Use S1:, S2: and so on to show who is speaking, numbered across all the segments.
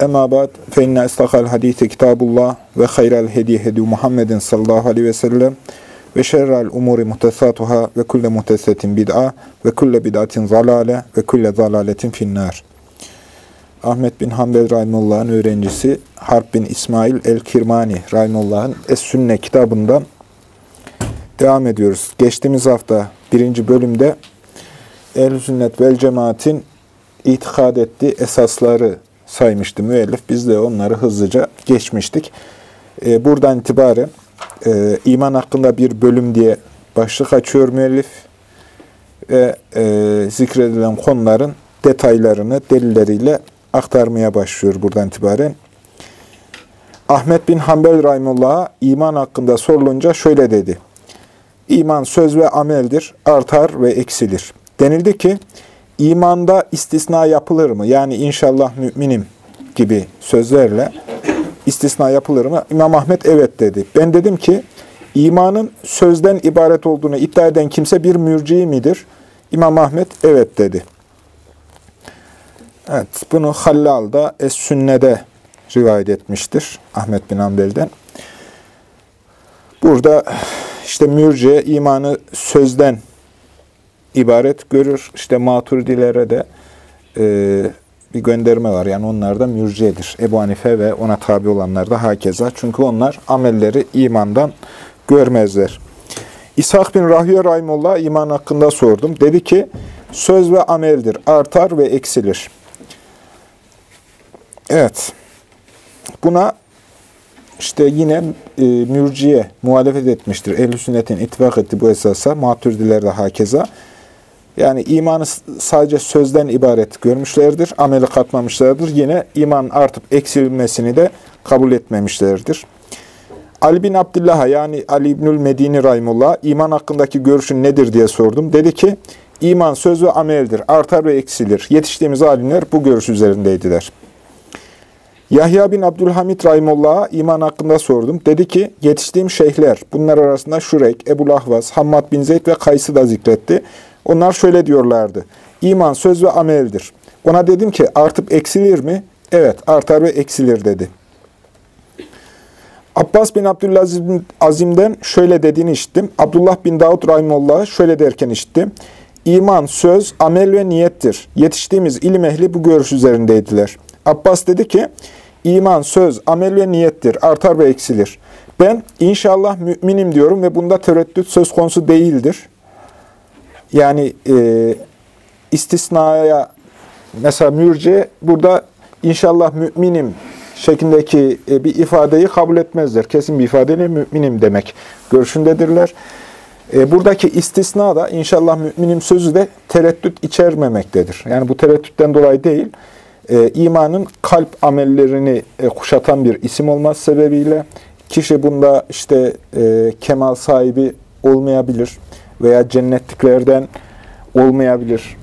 S1: Emma ba'd fe inne istakal hadisi kitabullah ve hayral hediye hedi Muhammedin sallallahu aleyhi ve sellem ve şerrel umuri muhtesatuhâ ve kulle muhtesetin bid'a ve kulle bid'atin zalale ve kulle zalaletin finnar. Ahmet bin Hanbel Rahimullah'ın öğrencisi Harp bin İsmail el-Kirmani Rahimullah'ın Es-Sünne kitabından devam ediyoruz. Geçtiğimiz hafta birinci bölümde Ehl-i Sünnet vel Cemaat'in itikad ettiği esasları saymıştı müellif. Biz de onları hızlıca geçmiştik. E, buradan itibaren e, iman hakkında bir bölüm diye başlık açıyor müellif ve e, zikredilen konuların detaylarını delilleriyle aktarmaya başlıyor buradan itibaren. Ahmet bin Hanbel Rahimullah'a iman hakkında sorulunca şöyle dedi. İman söz ve ameldir, artar ve eksilir. Denildi ki, İmanda istisna yapılır mı? Yani inşallah müminim gibi sözlerle istisna yapılır mı? İmam Ahmet evet dedi. Ben dedim ki imanın sözden ibaret olduğunu iddia eden kimse bir mürci midir? İmam Ahmet evet dedi. Evet, bunu Hallal'da Es-Sünne'de rivayet etmiştir Ahmet bin Hanbel'den. Burada işte mürciye imanı sözden ibaret görür. İşte maturidilere de e, bir gönderme var. Yani onlar da mürciyedir. Ebu Hanife ve ona tabi olanlar da hakeza. Çünkü onlar amelleri imandan görmezler. İshak bin Rahüye Rahimullah iman hakkında sordum. Dedi ki, söz ve ameldir, artar ve eksilir. Evet, buna işte yine e, mürciye muhalefet etmiştir. Ehl-i sünnetin ittifak etti bu esasa, matürdiler de hakeza. Yani imanı sadece sözden ibaret görmüşlerdir, ameli katmamışlardır. Yine iman artıp eksilmesini de kabul etmemişlerdir. Ali bin Abdullah'a yani Ali İbnül Medini Rahimullah iman hakkındaki görüşün nedir diye sordum. Dedi ki, iman söz ve ameldir, artar ve eksilir. Yetiştiğimiz alimler bu görüş üzerindeydiler. Yahya bin Abdülhamid Rahimullah'a iman hakkında sordum. Dedi ki, yetiştiğim şeyhler, bunlar arasında Şurek, Ebu Ahvaz, Hammad bin Zeyd ve Kays'ı da zikretti. Onlar şöyle diyorlardı. İman söz ve ameldir. Ona dedim ki artıp eksilir mi? Evet artar ve eksilir dedi. Abbas bin Abdülaziz bin Azim'den şöyle dediğini işittim. Abdullah bin Davud Rahimullah'ı şöyle derken işittim. İman, söz, amel ve niyettir. Yetiştiğimiz ilim ehli bu görüş üzerindeydiler. Abbas dedi ki, iman, söz, amel ve niyettir. Artar ve eksilir. Ben inşallah müminim diyorum ve bunda tereddüt söz konusu değildir. Yani e, istisnaya mesela mürce burada inşallah müminim şeklindeki e, bir ifadeyi kabul etmezler. Kesin bir ifadeyle müminim demek görüşündedirler. E, buradaki istisna da inşallah müminim sözü de tereddüt içermemektedir. Yani bu tereddütten dolayı değil, e, imanın kalp amellerini e, kuşatan bir isim olması sebebiyle kişi bunda işte e, kemal sahibi olmayabilir veya cennetliklerden olmayabilir.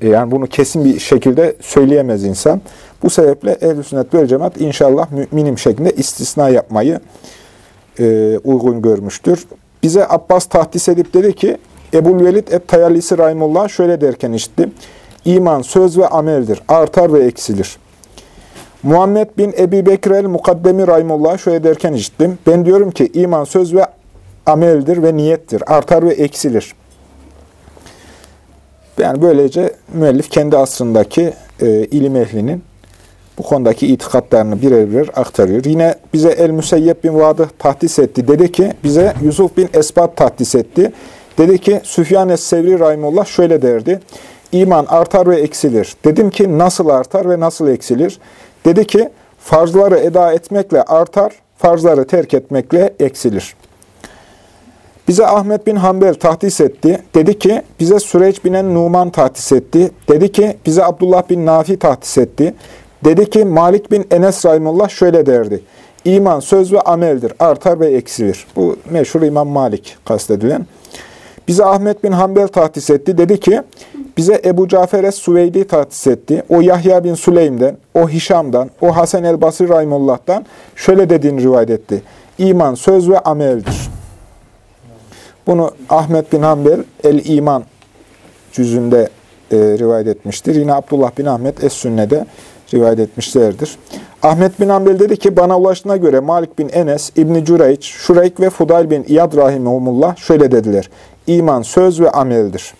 S1: E, yani bunu kesin bir şekilde söyleyemez insan. Bu sebeple ehl-i sünnet ve cemaat inşallah müminim şeklinde istisna yapmayı e, uygun görmüştür. Bize Abbas tahdis edip dedi ki, Ebul Velid et-Tayalisi Rahimullah şöyle derken işitti. İman söz ve ameldir, artar ve eksilir. Muhammed bin Ebi Bekir el-Mukaddemi Rahimullah şöyle derken işittim. Ben diyorum ki iman söz ve ameldir ve niyettir. Artar ve eksilir. Yani böylece müellif kendi asrındaki e, ilim ehlinin bu konudaki itikatlarını birer birer aktarıyor. Yine bize El-Müseyyep bin Vadı tahdis etti. Dedi ki, bize Yusuf bin Esbat tahdis etti. Dedi ki, Süfyan Es-Sevri Rahimullah şöyle derdi. İman artar ve eksilir. Dedim ki, nasıl artar ve nasıl eksilir? Dedi ki, farzları eda etmekle artar, farzları terk etmekle eksilir. Bize Ahmet bin Hanbel tahdis etti. Dedi ki, bize Süreç binen Numan tahdis etti. Dedi ki, bize Abdullah bin Nafi tahdis etti. Dedi ki, Malik bin Enes Rahimullah şöyle derdi. İman söz ve ameldir. Artar ve eksilir. Bu meşhur İmam Malik kastedilen. Bize Ahmet bin Hanbel tahtis etti. Dedi ki, bize Ebu Cafer Es-Suveydi tahtis etti. O Yahya bin Süleym'den, o Hişam'dan, o Hasan el-Basri Rahimullah'tan şöyle dediğini rivayet etti. İman söz ve ameldir. Bunu Ahmet bin Hanbel El-İman cüzünde e, rivayet etmiştir. Yine Abdullah bin Ahmet Es-Sünne'de rivayet etmişlerdir. Ahmet bin Hanbel dedi ki bana ulaştığına göre Malik bin Enes, İbni Cüreyç, Şureyk ve Fudayl bin İyad Rahimullah şöyle dediler. İman söz ve ameldir.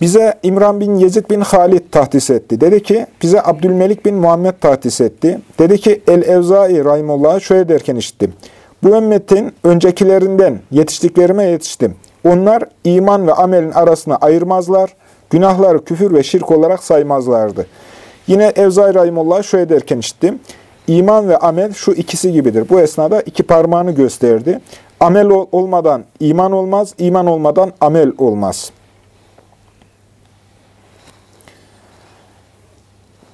S1: Bize İmran bin Yezid bin Halid tahdis etti. Dedi ki, bize Abdülmelik bin Muhammed tahdis etti. Dedi ki, El-Evzai Rahimullah'a şöyle derken işittim. Bu ümmetin öncekilerinden yetiştiklerime yetiştim. Onlar iman ve amelin arasına ayırmazlar, günahları küfür ve şirk olarak saymazlardı. Yine Evzai Rahimullah şöyle derken işittim. İman ve amel şu ikisi gibidir. Bu esnada iki parmağını gösterdi. Amel olmadan iman olmaz, iman olmadan amel olmaz.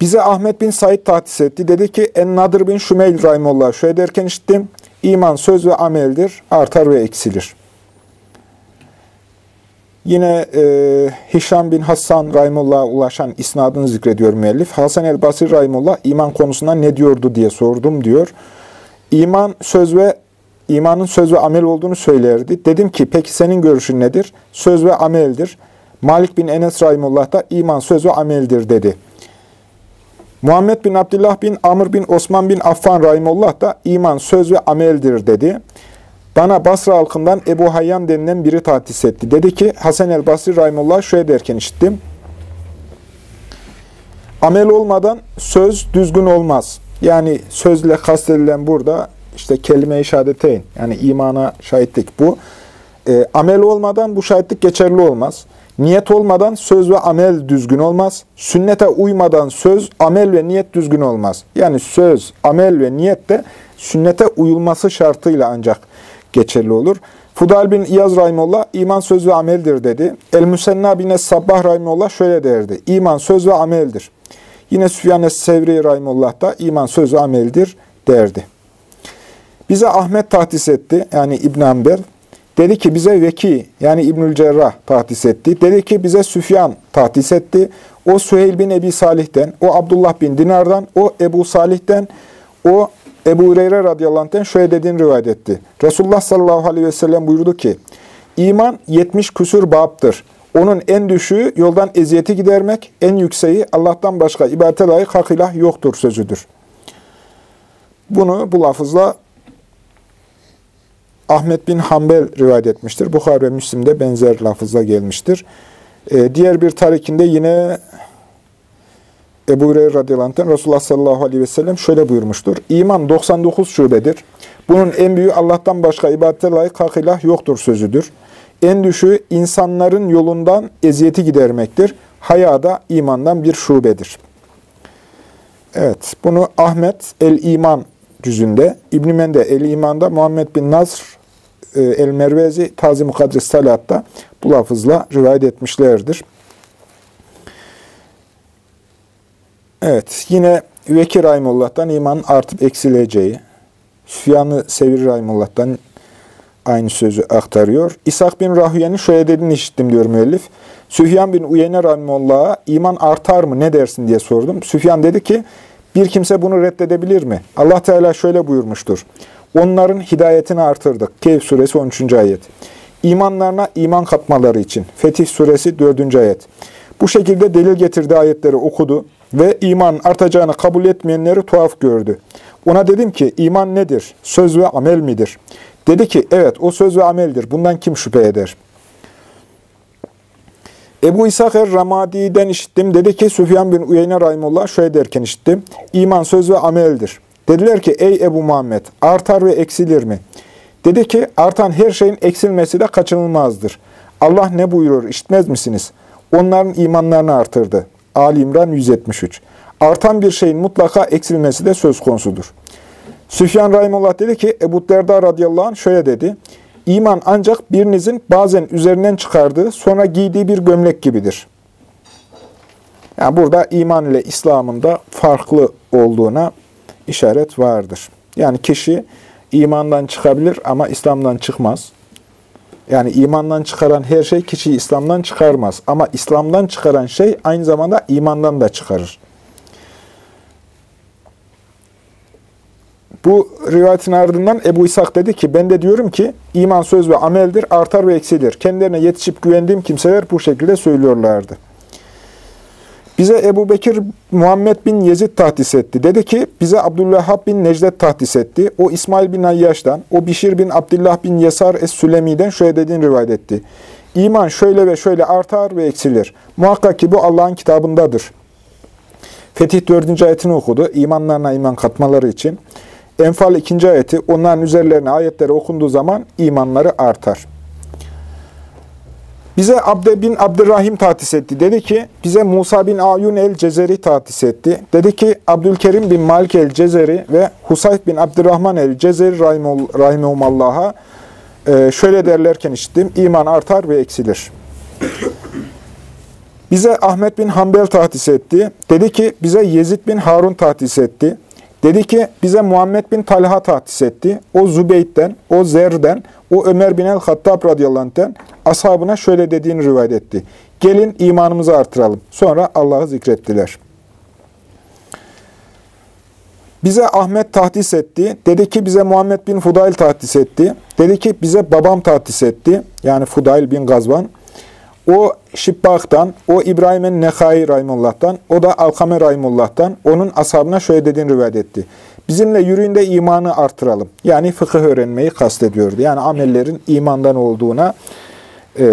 S1: Bize Ahmet bin Said tahtis etti. Dedi ki, En-Nadir bin Şümeyl Rahimullah şöyle derken işittim. İman söz ve ameldir, artar ve eksilir. Yine e, Hişam bin Hassan Rahimullah'a ulaşan isnadını zikrediyor müellif. Hasan el-Basri Rahimullah iman konusunda ne diyordu diye sordum diyor. İman söz ve imanın söz ve amel olduğunu söylerdi. Dedim ki peki senin görüşün nedir? Söz ve ameldir. Malik bin Enes Rahimullah da iman söz ve ameldir dedi. Muhammed bin Abdullah bin Amr bin Osman bin Affan Rahimullah da iman söz ve ameldir dedi. Bana Basra halkından Ebu Hayyan denilen biri tahtis etti. Dedi ki Hasan el Basri Rahimullah şöyle derken işittim. Amel olmadan söz düzgün olmaz. Yani sözle kastedilen burada işte kelime-i şehadeteyn yani imana şahitlik bu. E, amel olmadan bu şahitlik geçerli olmaz. Niyet olmadan söz ve amel düzgün olmaz. Sünnete uymadan söz, amel ve niyet düzgün olmaz. Yani söz, amel ve niyet de sünnete uyulması şartıyla ancak geçerli olur. Fudal bin İyaz Rahimullah iman söz ve ameldir dedi. El-Müsenna bin Es-Sabbah Rahimullah şöyle derdi. İman söz ve ameldir. Yine Süfyan Es-Sevri Rahimullah da iman söz ve ameldir derdi. Bize Ahmet tahdis etti. Yani İbn Amber. Dedi ki bize Veki yani İbnül Cerrah tahdis etti. Dedi ki bize Süfyan tahdis etti. O Süheyl bin Ebi Salih'ten, o Abdullah bin Dinar'dan, o Ebu Salih'ten, o Ebu Hureyre radıyallahu anh'ten şöyle dediğini rivayet etti. Resulullah sallallahu aleyhi ve sellem buyurdu ki, İman 70 küsur babdır. Onun en düşüğü yoldan eziyeti gidermek, en yükseği Allah'tan başka ibadete layık hak ilah yoktur sözüdür. Bunu bu lafızla Ahmet bin Hanbel rivayet etmiştir. Bukhara ve Müslim'de benzer lafızla gelmiştir. Ee, diğer bir tarikinde yine Ebu Hureyre radıyallahu Resulullah sallallahu aleyhi ve sellem şöyle buyurmuştur. İman 99 şubedir. Bunun en büyüğü Allah'tan başka ibadete layık hak ilah yoktur sözüdür. En düşüğü insanların yolundan eziyeti gidermektir. Haya da imandan bir şubedir. Evet, bunu Ahmet El-İman cüzünde, İbn-i Mende El-İman'da, Muhammed bin Nasr e, El-Mervezi Tazi Kadris Salat'ta bu lafızla rivayet etmişlerdir. Evet, yine Vekir Rahimullah'tan iman artıp eksileceği, Süfyan-ı Sevir Rahimullah'tan aynı sözü aktarıyor. İshak bin Rahüye'nin şöyle dediğini işittim diyor müellif. Süfyan bin Uyeyne Rahimullah'a iman artar mı ne dersin diye sordum. Süfyan dedi ki, bir kimse bunu reddedebilir mi? Allah Teala şöyle buyurmuştur. Onların hidayetini artırdık. Kehf suresi 13. ayet. İmanlarına iman katmaları için. Fetih suresi 4. ayet. Bu şekilde delil getirdiği ayetleri okudu ve iman artacağını kabul etmeyenleri tuhaf gördü. Ona dedim ki iman nedir? Söz ve amel midir? Dedi ki evet o söz ve ameldir. Bundan kim şüphe eder? Ebu İshak er-Ramadi'den işittim. Dedi ki Süfyan bin Uyeyne Rahimullah şöyle derken işittim. İman söz ve ameldir. Dediler ki ey Ebu Muhammed artar ve eksilir mi? Dedi ki artan her şeyin eksilmesi de kaçınılmazdır. Allah ne buyurur işitmez misiniz? Onların imanlarını artırdı. Ali İmran 173. Artan bir şeyin mutlaka eksilmesi de söz konusudur. Süfyan Rahimullah dedi ki Ebu Derda radıyallahu anh şöyle dedi. İman ancak birinizin bazen üzerinden çıkardığı sonra giydiği bir gömlek gibidir. Yani burada iman ile İslam'ın da farklı olduğuna işaret vardır. Yani kişi imandan çıkabilir ama İslam'dan çıkmaz. Yani imandan çıkaran her şey kişiyi İslam'dan çıkarmaz. Ama İslam'dan çıkaran şey aynı zamanda imandan da çıkarır. Bu rivayetin ardından Ebu İshak dedi ki, ben de diyorum ki iman söz ve ameldir, artar ve eksilir. Kendilerine yetişip güvendiğim kimseler bu şekilde söylüyorlardı. Bize Ebu Bekir Muhammed bin Yezid tahdis etti. Dedi ki, bize Abdülvehhab bin Necdet tahdis etti. O İsmail bin Ayyaş'tan, o Bişir bin Abdullah bin Yesar Es-Sülemi'den şöyle dediğini rivayet etti. İman şöyle ve şöyle artar ve eksilir. Muhakkak ki bu Allah'ın kitabındadır. Fetih 4. ayetini okudu. İmanlarına iman katmaları için. Enfal 2. ayeti, onların üzerlerine ayetleri okunduğu zaman imanları artar. Bize Abde bin Abdurrahim tahtis etti. Dedi ki, bize Musa bin Ayun el-Cezeri tahtis etti. Dedi ki, Abdülkerim bin Malik el-Cezeri ve Husayf bin Abdurrahman el-Cezeri rahimehumallaha e, şöyle derlerken işittim, iman artar ve eksilir. Bize Ahmet bin Hanbel tahtis etti. Dedi ki, bize Yezid bin Harun tahtis etti. Dedi ki bize Muhammed bin Talha tahtis etti. O Zübeyt'ten, o Zer'den, o Ömer bin el-Hattab radıyallahu ashabına şöyle dediğini rivayet etti. Gelin imanımızı artıralım. Sonra Allah'ı zikrettiler. Bize Ahmet tahdis etti. Dedi ki bize Muhammed bin Fudayl tahdis etti. Dedi ki bize babam tahdis etti. Yani Fudayl bin Gazvan. O Şibbak'tan, o İbrahim'in Nekai Rahimullah'tan, o da Alkame Rahimullah'tan onun ashabına şöyle dediğini rivayet etti. Bizimle yürüyün de imanı artıralım. Yani fıkıh öğrenmeyi kastediyordu. Yani amellerin imandan olduğuna e,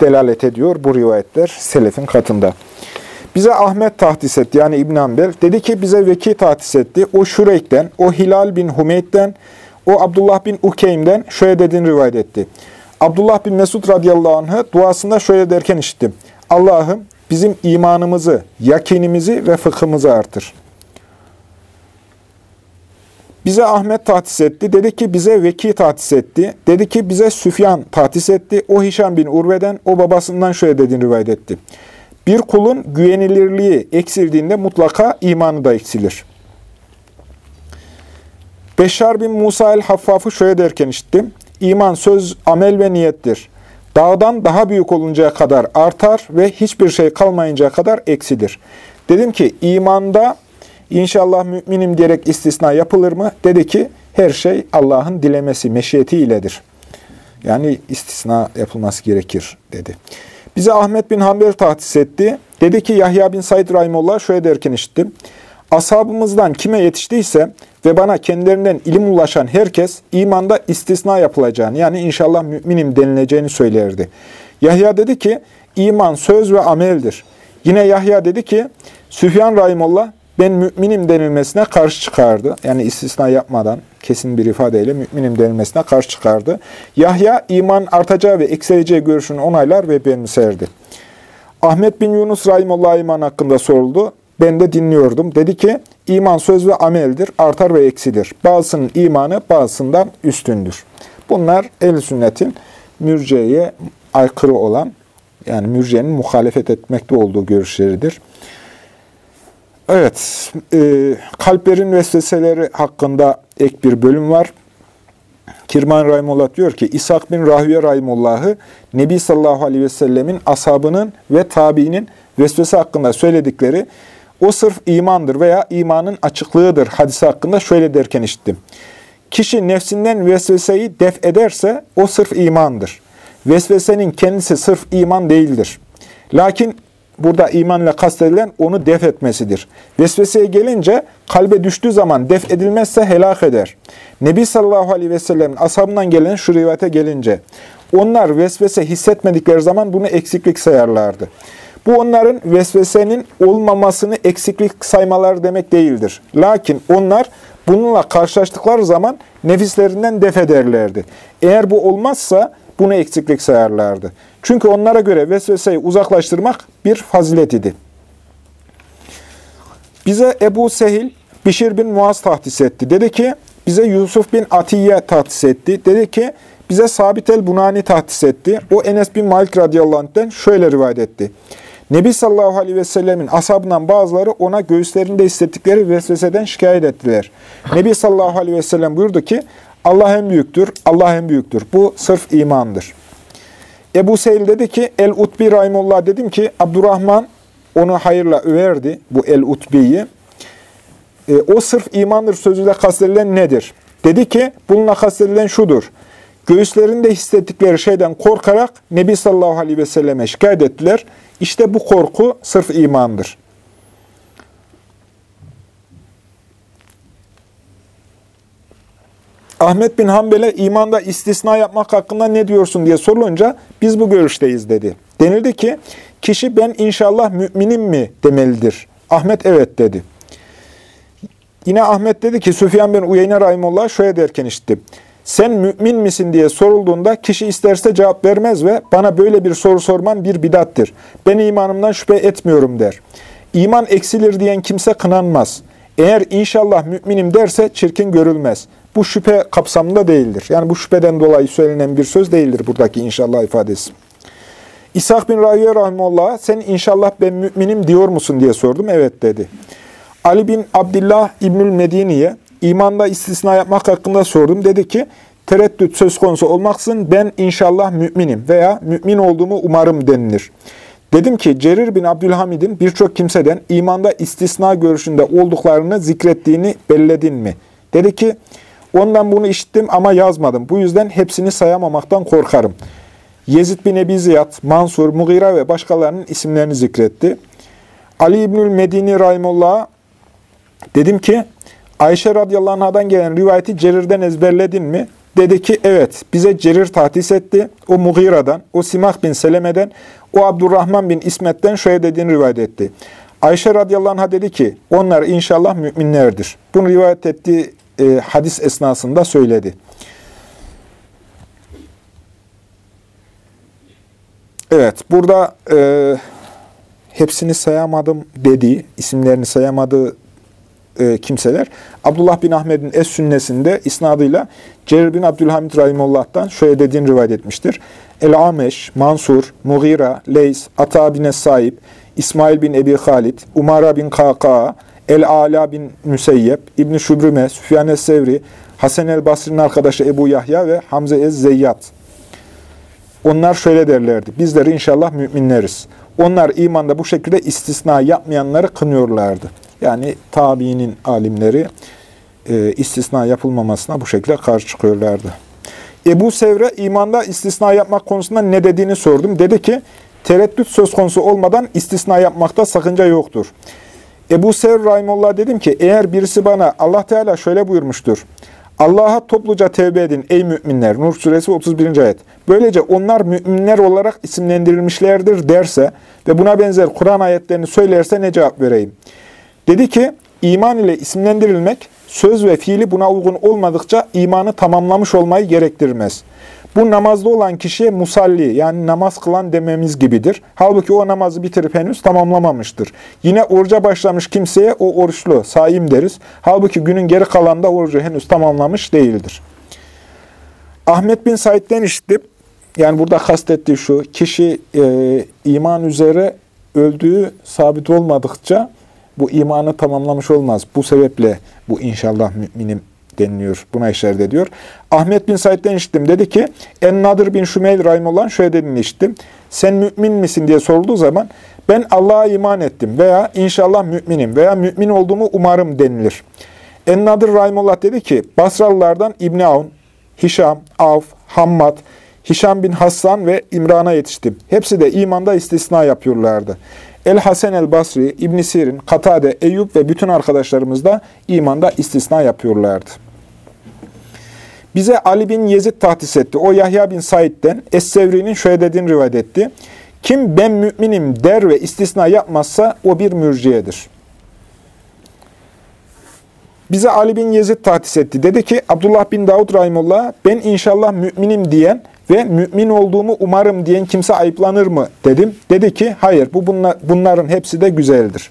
S1: delalet ediyor bu rivayetler selefin katında. Bize Ahmet tahdis etti yani İbn Ambel. Dedi ki bize Veki tahdis etti. O Şureyk'ten, o Hilal bin Humeyd'den, o Abdullah bin Ukeym'den şöyle dediğini rivayet etti. Abdullah bin Mesud radıyallahu anh'ı duasında şöyle derken işittim. Allah'ım bizim imanımızı, yakinimizi ve fıkhımızı artır. Bize Ahmet tahtis etti. Dedi ki bize Veki tahtis etti. Dedi ki bize Süfyan tahtis etti. O Hişam bin Urve'den, o babasından şöyle dediğini rivayet etti. Bir kulun güvenilirliği eksildiğinde mutlaka imanı da eksilir. Beşar bin Musa el-Haffaf'ı şöyle derken işittim. İman söz, amel ve niyettir. Dağdan daha büyük oluncaya kadar artar ve hiçbir şey kalmayıncaya kadar eksilir. Dedim ki imanda inşallah müminim diyerek istisna yapılır mı? Dedi ki her şey Allah'ın dilemesi, meşiyeti iledir. Yani istisna yapılması gerekir dedi. Bize Ahmet bin Hanbel tahsis etti. Dedi ki Yahya bin Said Rahimullah şöyle derken işittim. Ashabımızdan kime yetiştiyse ve bana kendilerinden ilim ulaşan herkes imanda istisna yapılacağını yani inşallah müminim denileceğini söylerdi. Yahya dedi ki iman söz ve ameldir. Yine Yahya dedi ki Süfyan Rahimullah ben müminim denilmesine karşı çıkardı. Yani istisna yapmadan kesin bir ifadeyle müminim denilmesine karşı çıkardı. Yahya iman artacağı ve eksileceği görüşünü onaylar ve benimserdi. Ahmet bin Yunus Rahimullah iman hakkında soruldu. Ben de dinliyordum. Dedi ki, iman söz ve ameldir, artar ve eksilir. Bazısının imanı bazısından üstündür. Bunlar el sünnetin mürceye aykırı olan, yani mürcenin muhalefet etmekte olduğu görüşleridir. Evet, e, kalplerin vesveseleri hakkında ek bir bölüm var. Kirman Rahimullah diyor ki, İshak bin Rahüye Rahimullah'ı Nebi sallallahu aleyhi ve sellemin ashabının ve tabiinin vesvese hakkında söyledikleri o sırf imandır veya imanın açıklığıdır hadisi hakkında şöyle derken işittim. Kişi nefsinden vesveseyi def ederse o sırf imandır. Vesvesenin kendisi sırf iman değildir. Lakin burada iman ile kastedilen onu def etmesidir. Vesveseye gelince kalbe düştüğü zaman def edilmezse helak eder. Nebi sallallahu aleyhi ve sellem'in ashabından gelen şu rivayete gelince onlar vesvese hissetmedikleri zaman bunu eksiklik sayarlardı. Bu onların vesvesenin olmamasını eksiklik saymalar demek değildir. Lakin onlar bununla karşılaştıkları zaman nefislerinden def ederlerdi. Eğer bu olmazsa bunu eksiklik sayarlardı. Çünkü onlara göre vesveseyi uzaklaştırmak bir fazilet idi. Bize Ebu Sehil, Bişir bin Muaz tahdis etti. Dedi ki, bize Yusuf bin Atiye tahdis etti. Dedi ki, bize Sabit el-Bunani tahdis etti. O Enes bin Malik radıyallahu anh'den şöyle rivayet etti. Nebi sallallahu aleyhi ve sellemin ashabından bazıları ona göğüslerinde hissettikleri vesveseden şikayet ettiler. Nebi sallallahu aleyhi ve sellem buyurdu ki, Allah en büyüktür, Allah en büyüktür. Bu sırf imandır. Ebu Seyil dedi ki, El-Utbi Rahimullah dedim ki, Abdurrahman onu hayırla överdi, bu El-Utbi'yi. E, o sırf imandır sözüyle kastedilen nedir? Dedi ki, bununla kastedilen şudur. Göğüslerinde hissettikleri şeyden korkarak Nebi sallallahu aleyhi ve selleme şikayet ettiler. İşte bu korku sırf imandır. Ahmet bin Hanbel'e imanda istisna yapmak hakkında ne diyorsun diye sorulunca biz bu görüşteyiz dedi. Denildi ki kişi ben inşallah müminim mi demelidir. Ahmet evet dedi. Yine Ahmet dedi ki Süfyan bin Uyeyne Rahimullah şöyle derken işittim. Sen mümin misin diye sorulduğunda kişi isterse cevap vermez ve bana böyle bir soru sorman bir bidattir. Ben imanımdan şüphe etmiyorum der. İman eksilir diyen kimse kınanmaz. Eğer inşallah müminim derse çirkin görülmez. Bu şüphe kapsamında değildir. Yani bu şüpheden dolayı söylenen bir söz değildir buradaki inşallah ifadesi. İshak bin Rahiye Rahimullah sen inşallah ben müminim diyor musun diye sordum. Evet dedi. Ali bin Abdullah İbnül Medini'ye imanda istisna yapmak hakkında sordum. Dedi ki, tereddüt söz konusu olmaksın ben inşallah müminim veya mümin olduğumu umarım denilir. Dedim ki Cerir bin Abdülhamid'in birçok kimseden imanda istisna görüşünde olduklarını zikrettiğini belledin mi? Dedi ki ondan bunu işittim ama yazmadım. Bu yüzden hepsini sayamamaktan korkarım. Yezid bin Ebi Ziyad, Mansur, Mughira ve başkalarının isimlerini zikretti. Ali İbnül Medini Rahimullah'a dedim ki Ayşe radıyallahu anh'dan gelen rivayeti Cerir'den ezberledin mi? Dedi ki evet bize Cerir tahdis etti. O Mughira'dan, o Simah bin Seleme'den, o Abdurrahman bin İsmet'ten şöyle dediğini rivayet etti. Ayşe radıyallahu anh'a dedi ki onlar inşallah müminlerdir. Bunu rivayet ettiği e, hadis esnasında söyledi. Evet burada e, hepsini sayamadım dediği, isimlerini sayamadığı e, kimseler Abdullah bin Ahmet'in Es-Sünnesinde isnadıyla Cerir bin Abdülhamid Rahimullah'tan şöyle dediğini rivayet etmiştir. El-Ameş, Mansur, Mughira, Leys, Ata bin Es-Saib, İsmail bin Ebi Halid, Umara bin Kaka, El-Ala bin Müseyyep, İbn-i Süfyan Es-Sevri, Hasan el-Basri'nin arkadaşı Ebu Yahya ve Hamze Ez-Zeyyat. Onlar şöyle derlerdi. Bizleri inşallah müminleriz. Onlar imanda bu şekilde istisna yapmayanları kınıyorlardı. Yani tabiinin alimleri e, istisna yapılmamasına bu şekilde karşı çıkıyorlardı. Ebu Sevre imanda istisna yapmak konusunda ne dediğini sordum. Dedi ki, tereddüt söz konusu olmadan istisna yapmakta sakınca yoktur. Ebu Sevr Rahimullah dedim ki, eğer birisi bana Allah Teala şöyle buyurmuştur. Allah'a topluca tevbe edin ey müminler. Nur suresi 31. ayet. Böylece onlar müminler olarak isimlendirilmişlerdir derse ve buna benzer Kur'an ayetlerini söylerse ne cevap vereyim? Dedi ki, iman ile isimlendirilmek, söz ve fiili buna uygun olmadıkça imanı tamamlamış olmayı gerektirmez. Bu namazda olan kişiye musalli yani namaz kılan dememiz gibidir. Halbuki o namazı bitirip henüz tamamlamamıştır. Yine oruca başlamış kimseye o oruçlu, saim deriz. Halbuki günün geri kalanında orucu henüz tamamlamış değildir. Ahmet bin Said'den işittim. Yani burada kastettiği şu, kişi e, iman üzere öldüğü sabit olmadıkça bu imanı tamamlamış olmaz. Bu sebeple bu inşallah müminim deniliyor. Buna işaret ediyor. Ahmet bin Said'den işittim. Dedi ki, En-Nadir bin Şümeyl Rahimullah şöyle dediğini işittim. Sen mümin misin diye sorulduğu zaman ben Allah'a iman ettim veya inşallah müminim veya mümin olduğumu umarım denilir. En-Nadir Rahimullah dedi ki, Basralılardan İbn Aun, Hişam, Avf, Hammad, Hişam bin Hassan ve İmran'a yetiştim. Hepsi de imanda istisna yapıyorlardı. El-Hasen el-Basri, İbn Sirin, Katade, Eyüp ve bütün arkadaşlarımız da imanda istisna yapıyorlardı. Bize Ali bin Yezid tahdis etti. O Yahya bin Said'den Es-Sevri'nin şöyle dediğini rivayet etti. Kim ben müminim der ve istisna yapmazsa o bir mürciyedir. Bize Ali bin Yezid tahdis etti. Dedi ki Abdullah bin Davud Rahimullah ben inşallah müminim diyen ve mümin olduğumu umarım diyen kimse ayıplanır mı dedim. Dedi ki hayır bu bunlar, bunların hepsi de güzeldir.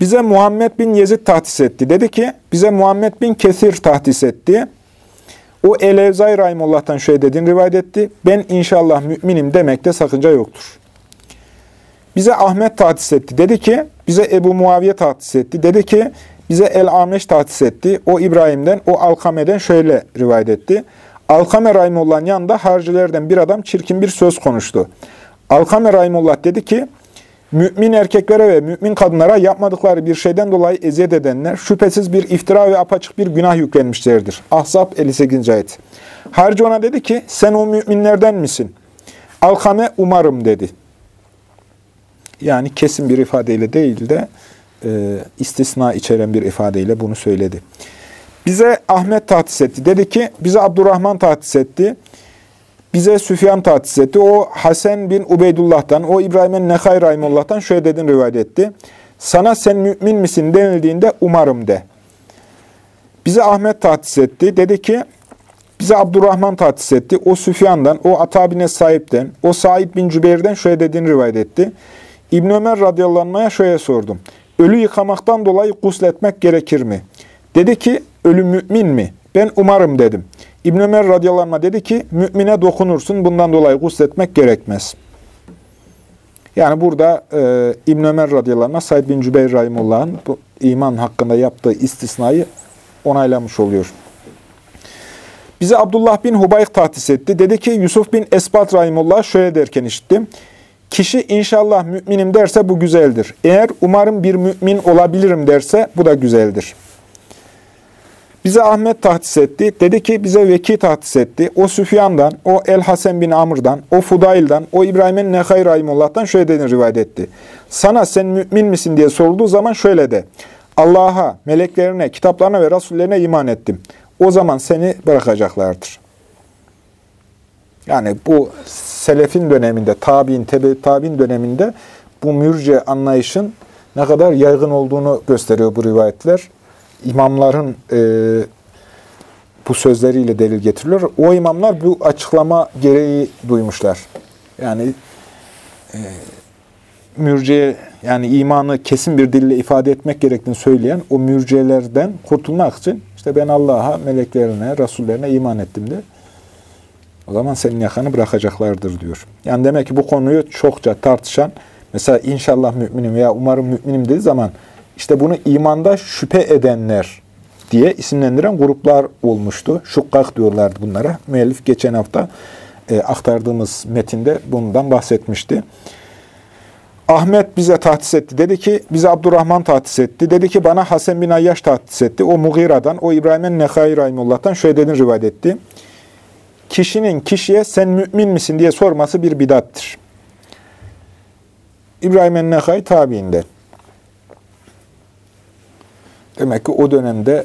S1: Bize Muhammed bin Yezid tahdis etti. Dedi ki bize Muhammed bin Kesir tahdis etti. O Elevzay Rahimullah'tan şöyle dediğini rivayet etti. Ben inşallah müminim demekte sakınca yoktur. bize Ahmet tahsis etti. Dedi ki, bize Ebu Muaviye tahsis etti. Dedi ki, bize El-Ameş tahsis etti. O İbrahim'den, o Alkame'den şöyle rivayet etti. Alkame Rahimullah'ın yanında harcilerden bir adam çirkin bir söz konuştu. Alkame Rahimullah dedi ki, mümin erkeklere ve mümin kadınlara yapmadıkları bir şeyden dolayı eziyet edenler şüphesiz bir iftira ve apaçık bir günah yüklenmişlerdir. Ahzab 58. ayet. Harcı ona dedi ki, sen o müminlerden misin? Alkame umarım dedi. Yani kesin bir ifadeyle değil de e, istisna içeren bir ifadeyle bunu söyledi. Bize Ahmet tahtis etti. Dedi ki bize Abdurrahman tahtis etti. Bize Süfyan tahtis etti. O Hasan bin Ubeydullah'tan, o İbrahim'in Nekhay Rahimullah'tan şöyle dedin rivayet etti. Sana sen mümin misin denildiğinde umarım de. Bize Ahmet tahtis etti. Dedi ki bize Abdurrahman tahtis etti. O Süfyan'dan, o Ata bin Sahip'ten, o Said bin Cübeyr'den şöyle dediğini rivayet etti. İbn Ömer radıyallahu anh'a şöyle sordum. Ölü yıkamaktan dolayı gusletmek gerekir mi? Dedi ki, ölü mümin mi? Ben umarım dedim. İbn Ömer radıyallahu dedi ki, mümine dokunursun, bundan dolayı gusletmek gerekmez. Yani burada e, İbn Ömer radıyallahu Said bin Cübeyr rahimullah'ın bu iman hakkında yaptığı istisnayı onaylamış oluyor. Bize Abdullah bin Hubayk tahtis etti. Dedi ki Yusuf bin Esbat Rahimullah şöyle derken işittim. Kişi inşallah müminim derse bu güzeldir. Eğer umarım bir mümin olabilirim derse bu da güzeldir. Bize Ahmet tahtis etti. Dedi ki bize Veki tahtis etti. O Süfyan'dan, o El-Hasen bin Amr'dan, o Fudail'dan, o İbrahim'in Nekhay Rahimullah'tan şöyle dediğini rivayet etti. Sana sen mümin misin diye sorulduğu zaman şöyle de. Allah'a, meleklerine, kitaplarına ve rasullerine iman ettim. O zaman seni bırakacaklardır. Yani bu selefin döneminde, tabi'in, tebe tabi'in döneminde bu mürce anlayışın ne kadar yaygın olduğunu gösteriyor bu rivayetler. İmamların e, bu sözleriyle delil getiriliyor. O imamlar bu açıklama gereği duymuşlar. Yani e, mürciye yani imanı kesin bir dille ifade etmek gerektiğini söyleyen o mürciyelerden kurtulmak için işte ben Allah'a, meleklerine, rasullerine iman ettim de. O zaman senin yakanı bırakacaklardır diyor. Yani demek ki bu konuyu çokça tartışan, mesela inşallah müminim veya umarım müminim dediği zaman işte bunu imanda şüphe edenler diye isimlendiren gruplar olmuştu. Şukkak diyorlardı bunlara. Müellif geçen hafta e, aktardığımız metinde bundan bahsetmişti. Ahmet bize tahtis etti. Dedi ki, bize Abdurrahman tahtis etti. Dedi ki, bana Hasan bin Ayyaş tahtis etti. O Mughira'dan, o İbrahim'in Nekai Rahimullah'tan şöyle dediğini rivayet etti. Kişinin kişiye sen mümin misin diye sorması bir bidattır. İbrahim'in Nekai tabiinde. Demek ki o dönemde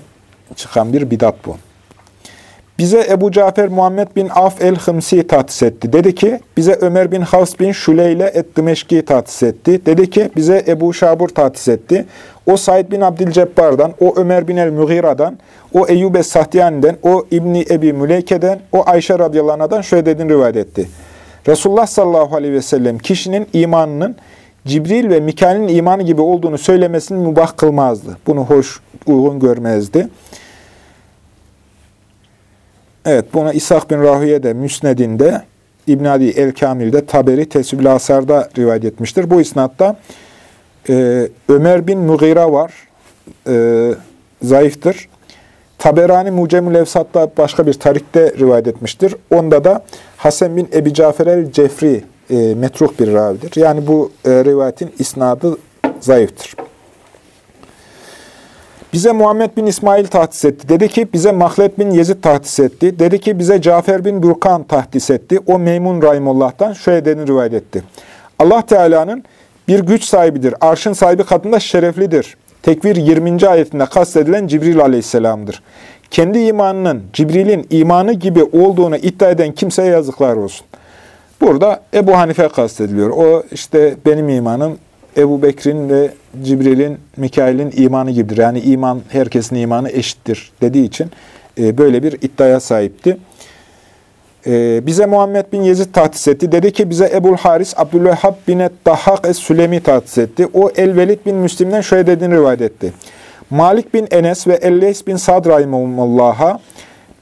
S1: çıkan bir bidat bu. Bize Ebu Cafer Muhammed bin Af el-Hımsi tahtis etti. Dedi ki, bize Ömer bin Havs bin Şüleyle et-Dimeşki tahtis etti. Dedi ki, bize Ebu Şabur tahtis etti. O Said bin Abdülcebbar'dan, o Ömer bin el-Mughira'dan, o Eyyub es-Sahtiyani'den, o İbni Ebi Müleyke'den, o Ayşe radıyallahu şöyle dediğini rivayet etti. Resulullah sallallahu aleyhi ve sellem kişinin imanının Cibril ve Mikail'in imanı gibi olduğunu söylemesini mübah kılmazdı. Bunu hoş, uygun görmezdi. Evet, buna İshak bin Rahüye de Müsned'inde, İbn Adi el-Kamil'de, Taberi Tesbül Asar'da rivayet etmiştir. Bu isnatta e, Ömer bin Mughira var, e, zayıftır. Taberani Mucemül Evsat'ta başka bir tarikte rivayet etmiştir. Onda da Hasan bin Ebi Cafer el-Cefri e, metruh bir ravidir. Yani bu e, rivayetin isnadı zayıftır. Bize Muhammed bin İsmail tahtis etti. Dedi ki bize Mahlet bin Yezid tahtis etti. Dedi ki bize Cafer bin Burkan tahtis etti. O Meymun Rahimullah'tan şöyle dediğini rivayet etti. Allah Teala'nın bir güç sahibidir. Arşın sahibi kadında şereflidir. Tekvir 20. ayetinde kastedilen Cibril aleyhisselamdır. Kendi imanının Cibril'in imanı gibi olduğunu iddia eden kimseye yazıklar olsun. Burada Ebu Hanife kastediliyor. O işte benim imanım Ebu Bekir'in ve Cibril'in, Mikail'in imanı gibidir. Yani iman, herkesin imanı eşittir dediği için e, böyle bir iddiaya sahipti. E, bize Muhammed bin Yezid tahtis etti. Dedi ki bize Ebul Haris Abdülvehhab bin Dahhak es-Sülemi tahtis etti. O El-Velid bin Müslim'den şöyle dediğini rivayet etti. Malik bin Enes ve Elleys bin Sad Rahimullah'a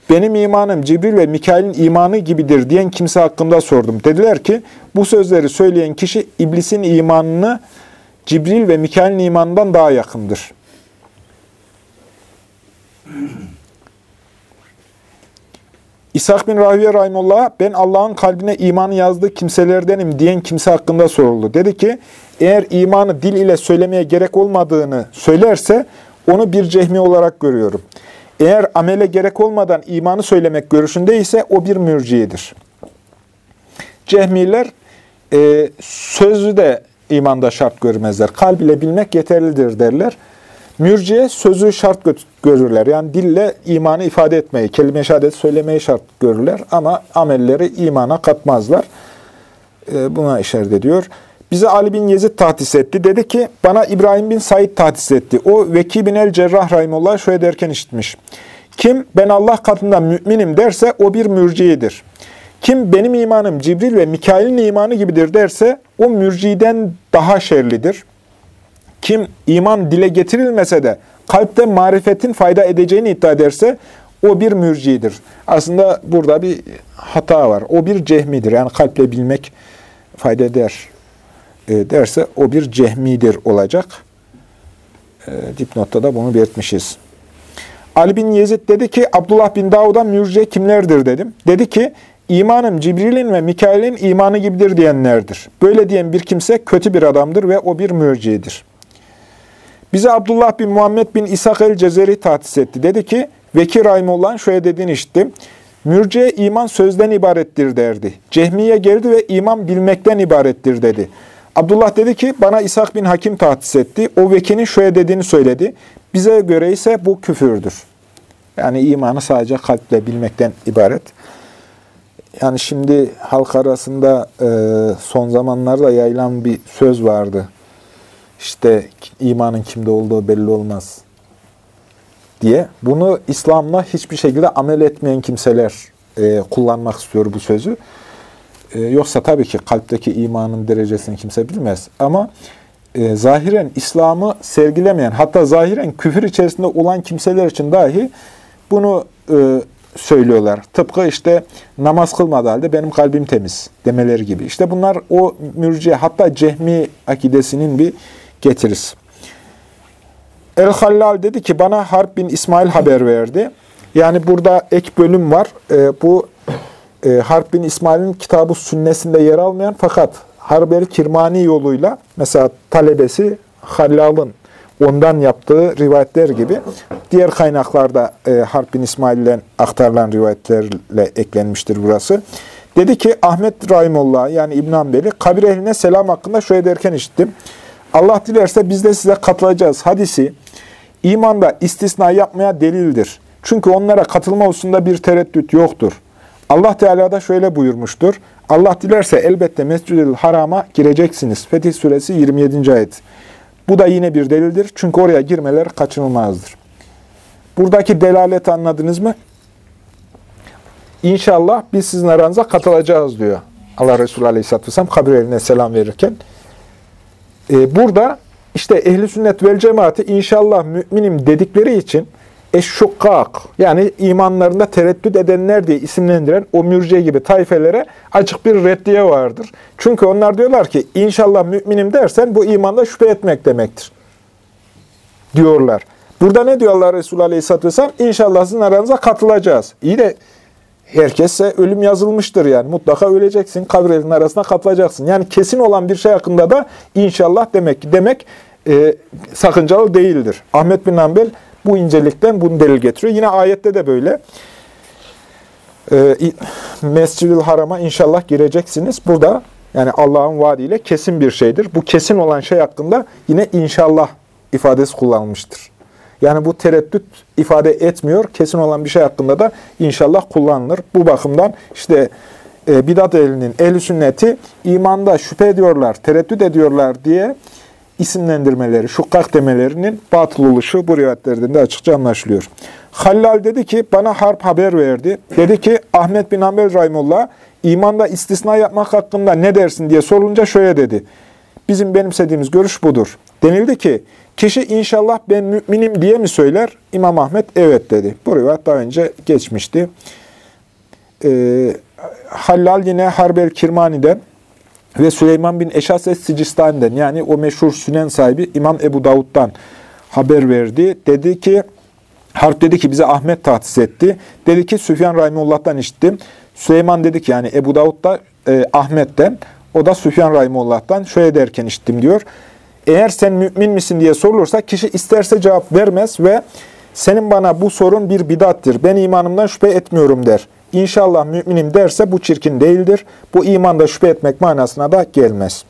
S1: benim imanım Cibril ve Mikail'in imanı gibidir diyen kimse hakkında sordum. Dediler ki bu sözleri söyleyen kişi iblisin imanını Cibril ve Mikail'in imanından daha yakındır. İshak bin Rahüye Rahimullah, ben Allah'ın kalbine imanı yazdığı kimselerdenim diyen kimse hakkında soruldu. Dedi ki, eğer imanı dil ile söylemeye gerek olmadığını söylerse, onu bir cehmi olarak görüyorum. Eğer amele gerek olmadan imanı söylemek görüşünde ise o bir mürciyedir. Cehmiler e, sözü de imanda şart görmezler. Kalb ile bilmek yeterlidir derler. Mürciye sözü şart görürler. Yani dille imanı ifade etmeyi, kelime-i şehadet söylemeyi şart görürler. Ama amelleri imana katmazlar. E, buna işaret ediyor. Bize Ali bin Yezid tahdis etti. Dedi ki, bana İbrahim bin Said tahdis etti. O Veki bin el-Cerrah Rahimullah şöyle derken işitmiş. Kim ben Allah katında müminim derse o bir mürciyedir. Kim benim imanım Cibril ve Mikail'in imanı gibidir derse o mürciden daha şerlidir. Kim iman dile getirilmese de kalpte marifetin fayda edeceğini iddia ederse o bir mürcidir. Aslında burada bir hata var. O bir cehmidir. Yani kalple bilmek fayda eder e, derse o bir cehmidir olacak. E, dipnotta da bunu belirtmişiz. Ali bin Yezid dedi ki Abdullah bin Davud'a mürciye kimlerdir dedim. Dedi ki imanım Cibril'in ve Mikail'in imanı gibidir diyenlerdir. Böyle diyen bir kimse kötü bir adamdır ve o bir mürciyedir. Bize Abdullah bin Muhammed bin İshak el-Cezeri tahsis etti. Dedi ki, Vekir Rahimullah'ın şöyle dediğini işittim. Mürciye iman sözden ibarettir derdi. Cehmiye geldi ve iman bilmekten ibarettir dedi. Abdullah dedi ki, bana İshak bin Hakim tahsis etti. O vekinin şöyle dediğini söyledi. Bize göre ise bu küfürdür. Yani imanı sadece kalple bilmekten ibaret. Yani şimdi halk arasında son zamanlarda yayılan bir söz vardı. İşte imanın kimde olduğu belli olmaz diye. Bunu İslam'la hiçbir şekilde amel etmeyen kimseler e, kullanmak istiyor bu sözü. E, yoksa tabii ki kalpteki imanın derecesini kimse bilmez. Ama e, zahiren İslam'ı sergilemeyen, hatta zahiren küfür içerisinde olan kimseler için dahi bunu e, söylüyorlar. Tıpkı işte namaz kılmadı halde benim kalbim temiz demeleri gibi. İşte bunlar o mürciye hatta cehmi akidesinin bir getirisi. El-Hallal dedi ki bana Harp bin İsmail haber verdi. Yani burada ek bölüm var. E, bu e, Harp bin İsmail'in kitabı sünnesinde yer almayan fakat Harbel Kirmani yoluyla mesela talebesi Hallal'ın ondan yaptığı rivayetler gibi diğer kaynaklarda e, Harp bin İsmail'den aktarılan rivayetlerle eklenmiştir burası. Dedi ki Ahmet Rahimullah yani İbn Hanbeli kabir ehline selam hakkında şöyle derken işittim. Allah dilerse biz de size katılacağız hadisi imanda istisna yapmaya delildir. Çünkü onlara katılma hususunda bir tereddüt yoktur. Allah Teala da şöyle buyurmuştur. Allah dilerse elbette Mescid-i Haram'a gireceksiniz. Fetih Suresi 27. ayet. Bu da yine bir delildir. Çünkü oraya girmeler kaçınılmazdır. Buradaki delaleti anladınız mı? İnşallah biz sizin aranıza katılacağız diyor. Allah Resulü Aleyhisselatü Vesselam kabir eline selam verirken. Ee, burada işte ehli sünnet vel cemaati inşallah müminim dedikleri için eşşukkak yani imanlarında tereddüt edenler diye isimlendiren o mürciye gibi tayfelere açık bir reddiye vardır. Çünkü onlar diyorlar ki inşallah müminim dersen bu imanda şüphe etmek demektir. Diyorlar. Burada ne diyor Allah Resulü Aleyhisselatü Vesselam? İnşallah sizin aranıza katılacağız. İyi de herkese ölüm yazılmıştır yani. Mutlaka öleceksin, kabirlerin arasına katılacaksın. Yani kesin olan bir şey hakkında da inşallah demek demek e, sakıncalı değildir. Ahmet bin Hanbel bu incelikten bunu delil getiriyor. Yine ayette de böyle. E, Mescid-ül Haram'a inşallah gireceksiniz. Burada yani Allah'ın vaadiyle kesin bir şeydir. Bu kesin olan şey hakkında yine inşallah ifadesi kullanılmıştır. Yani bu tereddüt ifade etmiyor. Kesin olan bir şey hakkında da inşallah kullanılır. Bu bakımdan işte e, bidat ehlinin, ehl sünneti imanda şüphe ediyorlar, tereddüt ediyorlar diye isimlendirmeleri, şukkak demelerinin batıl oluşu bu rivayetlerden de açıkça anlaşılıyor. Hallal dedi ki, bana harp haber verdi. Dedi ki, Ahmet bin Hanbel Rahimullah, imanda istisna yapmak hakkında ne dersin diye sorulunca şöyle dedi. Bizim benimsediğimiz görüş budur. Denildi ki, kişi inşallah ben müminim diye mi söyler? İmam Ahmet evet dedi. Bu rivayet daha önce geçmişti. Ee, Hallal yine Harbel Kirmani'den ve Süleyman bin Eşas Es-Sicistani'den yani o meşhur sünen sahibi İmam Ebu Davud'dan haber verdi. Dedi ki, Harp dedi ki bize Ahmet tahsis etti. Dedi ki Süfyan Rahimullah'tan işittim. Süleyman dedi ki yani Ebu Davud da e, Ahmet'ten, o da Süfyan Rahimullah'tan şöyle derken işittim diyor. Eğer sen mümin misin diye sorulursa kişi isterse cevap vermez ve senin bana bu sorun bir bidattir. Ben imanımdan şüphe etmiyorum der. İnşallah müminim derse bu çirkin değildir. Bu imanda şüphe etmek manasına da gelmez.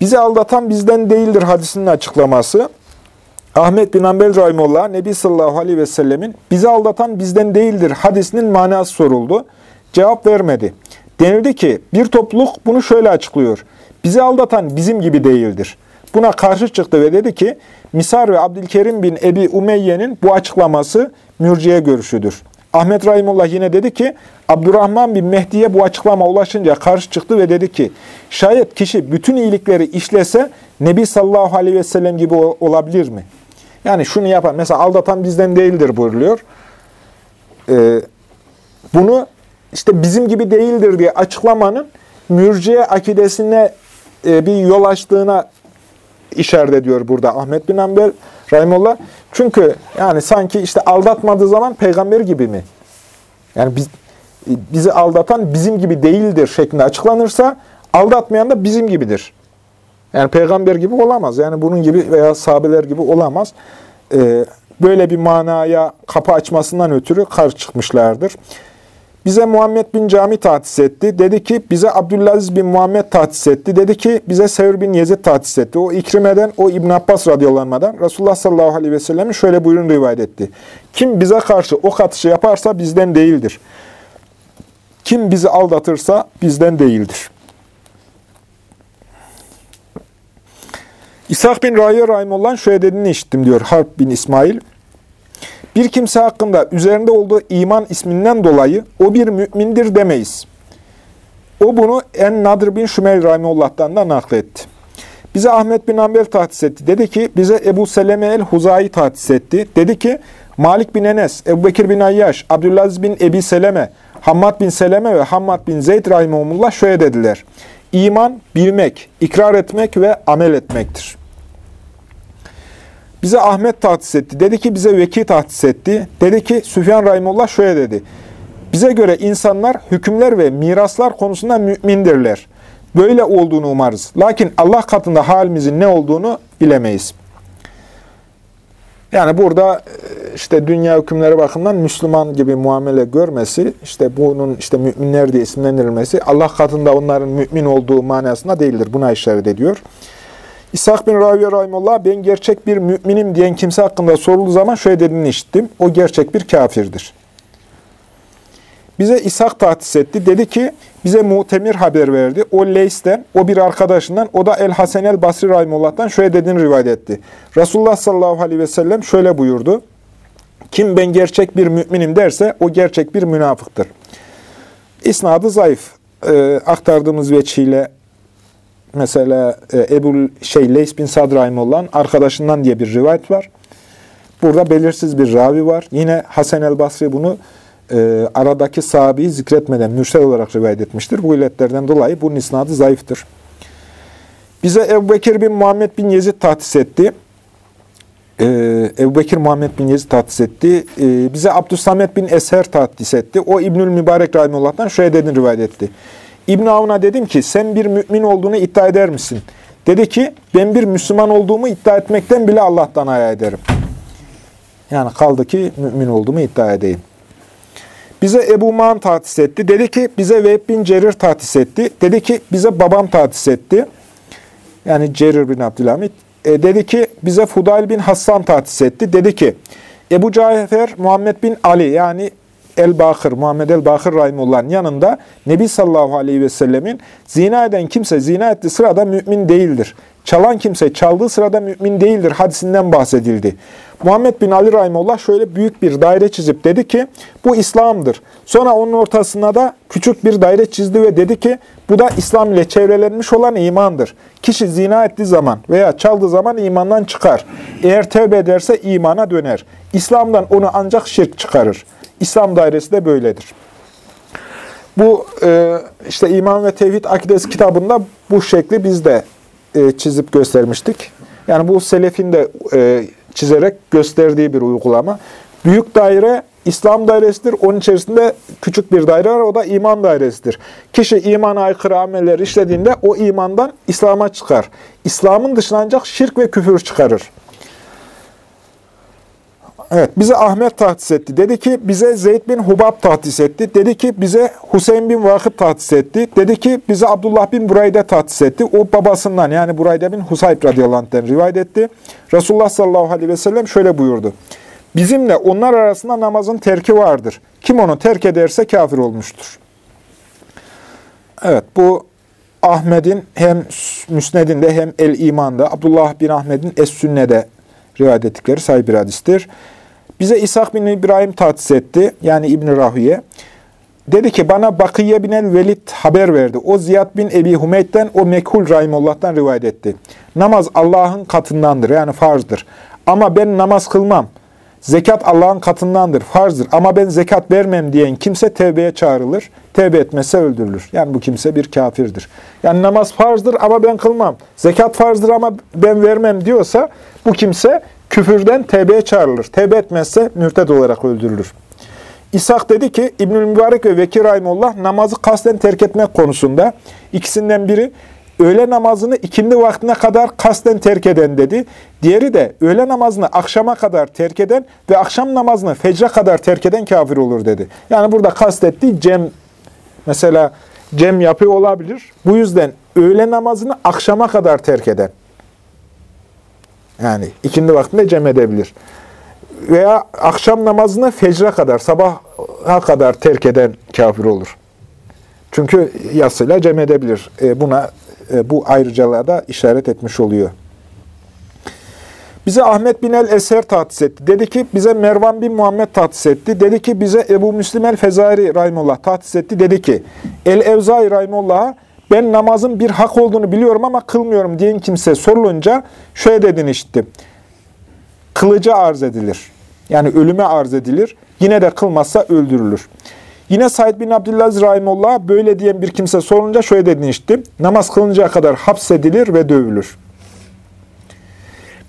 S1: Bizi aldatan bizden değildir hadisinin açıklaması. Ahmet bin Ambel Rahimullah, Nebi sallallahu aleyhi ve sellemin bizi aldatan bizden değildir hadisinin manası soruldu. Cevap vermedi. Denildi ki bir topluluk bunu şöyle açıklıyor. Bizi aldatan bizim gibi değildir. Buna karşı çıktı ve dedi ki Misar ve Abdülkerim bin Ebi Umeyye'nin bu açıklaması mürciye görüşüdür. Ahmet Rahimullah yine dedi ki, Abdurrahman bin Mehdi'ye bu açıklama ulaşınca karşı çıktı ve dedi ki, şayet kişi bütün iyilikleri işlese Nebi sallallahu aleyhi ve sellem gibi olabilir mi? Yani şunu yapan, mesela aldatan bizden değildir buyuruluyor. Ee, bunu işte bizim gibi değildir diye açıklamanın mürciye akidesine e, bir yol açtığına işaret ediyor burada Ahmet bin Ambel Rahimullah. Çünkü yani sanki işte aldatmadığı zaman peygamber gibi mi? Yani biz, bizi aldatan bizim gibi değildir şeklinde açıklanırsa aldatmayan da bizim gibidir. Yani peygamber gibi olamaz. Yani bunun gibi veya sahabeler gibi olamaz. Ee, böyle bir manaya kapı açmasından ötürü karşı çıkmışlardır. Bize Muhammed bin Cami tahsis etti. Dedi ki bize Abdülaziz bin Muhammed tahsis etti. Dedi ki bize Sevr bin Yezid tahsis etti. O İkrime'den, o İbn Abbas radıyallahu Resulullah sallallahu aleyhi ve sellem'in şöyle buyurun rivayet etti. Kim bize karşı o katışı yaparsa bizden değildir. Kim bizi aldatırsa bizden değildir. İshak bin Rahiye Rahimullah şöyle dediğini işittim diyor Harp bin İsmail. Bir kimse hakkında üzerinde olduğu iman isminden dolayı o bir mümindir demeyiz. O bunu en Nadir bin Şümeyl Rahimullah'tan da nakletti. Bize Ahmet bin Amber tahsis etti. Dedi ki bize Ebu Seleme el-Huzayi tahsis etti. Dedi ki Malik bin Enes, Ebu Bekir bin Ayyaş, Abdülaziz bin Ebi Seleme, Hammad bin Seleme ve Hammad bin Zeyd Rahimullah şöyle dediler. İman bilmek, ikrar etmek ve amel etmektir. Bize Ahmet tahsis etti. Dedi ki bize Veki tahsis etti. Dedi ki Süfyan Rahimullah şöyle dedi. Bize göre insanlar hükümler ve miraslar konusunda mümindirler. Böyle olduğunu umarız. Lakin Allah katında halimizin ne olduğunu bilemeyiz. Yani burada e, işte dünya hükümleri bakımından Müslüman gibi muamele görmesi, işte bunun işte müminler diye isimlendirilmesi Allah katında onların mümin olduğu manasında değildir. Buna işaret ediyor. İshak bin Raviye Rahimullah ben gerçek bir müminim diyen kimse hakkında sorulduğu zaman şöyle dediğini işittim. O gerçek bir kafirdir. Bize İshak tahtis etti. Dedi ki bize muhtemir haber verdi. O Leys'ten, o bir arkadaşından, o da El-Hasen el-Basri Rahimullah'tan şöyle dediğini rivayet etti. Resulullah sallallahu aleyhi ve sellem şöyle buyurdu. Kim ben gerçek bir müminim derse o gerçek bir münafıktır. İsnadı zayıf. Ee, aktardığımız veçiyle mesela e, Ebu şey Leys bin Sadr olan arkadaşından diye bir rivayet var. Burada belirsiz bir ravi var. Yine Hasan el Basri bunu e, aradaki sahabeyi zikretmeden mürsel olarak rivayet etmiştir. Bu illetlerden dolayı bunun isnadı zayıftır. Bize Ebu Bekir bin Muhammed bin Yezid tahtis etti. Ee, Ebu Bekir Muhammed bin Yezid tahtis etti. Ee, bize Abdüsamet bin Eser tahtis etti. O İbnül Mübarek Rahimullah'tan şöyle dediğini rivayet etti. İbn Avn'a dedim ki sen bir mümin olduğunu iddia eder misin? Dedi ki ben bir Müslüman olduğumu iddia etmekten bile Allah'tan hayal ederim. Yani kaldı ki mümin olduğumu iddia edeyim. Bize Ebu Maan tahtis etti. Dedi ki bize Vehb bin Cerir tahtis etti. Dedi ki bize babam tahtis etti. Yani Cerir bin Abdülhamid. E, dedi ki bize Fudail bin Hassan tahtis etti. Dedi ki Ebu Cafer Muhammed bin Ali yani El-Bakır, Muhammed El-Bakır Rahimullah'ın yanında Nebi sallallahu aleyhi ve sellemin zina eden kimse zina ettiği sırada mümin değildir. çalan kimse çaldığı sırada mümin değildir hadisinden bahsedildi. Muhammed bin Ali Rahimullah şöyle büyük bir daire çizip dedi ki bu İslam'dır. Sonra onun ortasına da küçük bir daire çizdi ve dedi ki bu da İslam ile çevrelenmiş olan imandır. Kişi zina ettiği zaman veya çaldığı zaman imandan çıkar. Eğer tevbe ederse imana döner. İslam'dan onu ancak şirk çıkarır. İslam dairesi de böyledir. Bu e, işte İman ve Tevhid Akidesi kitabında bu şekli biz de e, çizip göstermiştik. Yani bu selefin de e, çizerek gösterdiği bir uygulama. Büyük daire İslam dairesidir. Onun içerisinde küçük bir daire var. O da iman dairesidir. Kişi imana aykırı ameller işlediğinde o imandan İslam'a çıkar. İslam'ın dışına ancak şirk ve küfür çıkarır. Evet, bize Ahmet tahtis etti. Dedi ki bize Zeyd bin Hubab tahtis etti. Dedi ki bize Hüseyin bin Vakıf tahtis etti. Dedi ki bize Abdullah bin Burayda tahtis etti. O babasından yani Burayda bin Husayb radıyallahu rivayet etti. Resulullah sallallahu aleyhi ve sellem şöyle buyurdu. Bizimle onlar arasında namazın terki vardır. Kim onu terk ederse kafir olmuştur. Evet bu Ahmet'in hem Müsned'inde hem El İman'da, Abdullah bin Ahmet'in Es-Sünne'de rivayet ettikleri sahih bir hadistir. Bize İshak bin İbrahim tahsis etti. Yani İbn Rahüye. Dedi ki bana Bakiye bin el Velid haber verdi. O Ziyad bin Ebi Humeyd'den, o Mekhul Rahimullah'tan rivayet etti. Namaz Allah'ın katındandır yani farzdır. Ama ben namaz kılmam. Zekat Allah'ın katındandır, farzdır. Ama ben zekat vermem diyen kimse tevbeye çağrılır. Tevbe etmezse öldürülür. Yani bu kimse bir kafirdir. Yani namaz farzdır ama ben kılmam. Zekat farzdır ama ben vermem diyorsa bu kimse küfürden tevbeye çağrılır. Tevbe etmezse mürted olarak öldürülür. İshak dedi ki İbnül Mübarek ve Vekir Rahimullah namazı kasten terk etmek konusunda ikisinden biri öğle namazını ikindi vaktine kadar kasten terk eden dedi. Diğeri de öğle namazını akşama kadar terk eden ve akşam namazını fecre kadar terk eden kafir olur dedi. Yani burada kastettiği cem mesela cem yapıyor olabilir. Bu yüzden öğle namazını akşama kadar terk eden. Yani ikindi vaktinde cem edebilir. Veya akşam namazını fecre kadar, sabaha kadar terk eden kafir olur. Çünkü yasıyla cem edebilir. E, buna e, bu ayrıcalığa da işaret etmiş oluyor. Bize Ahmet bin el-Eser tahsis etti. Dedi ki bize Mervan bin Muhammed tahsis etti. Dedi ki bize Ebu Müslim el-Fezari Rahimullah tahsis etti. Dedi ki El-Evzai Rahimullah'a ben namazın bir hak olduğunu biliyorum ama kılmıyorum diyen kimse sorulunca şöyle dedin işte. Kılıca arz edilir. Yani ölüme arz edilir. Yine de kılmazsa öldürülür. Yine Said bin Abdülaziz Rahimullah böyle diyen bir kimse sorunca şöyle dedin işte. Namaz kılıncaya kadar hapsedilir ve dövülür.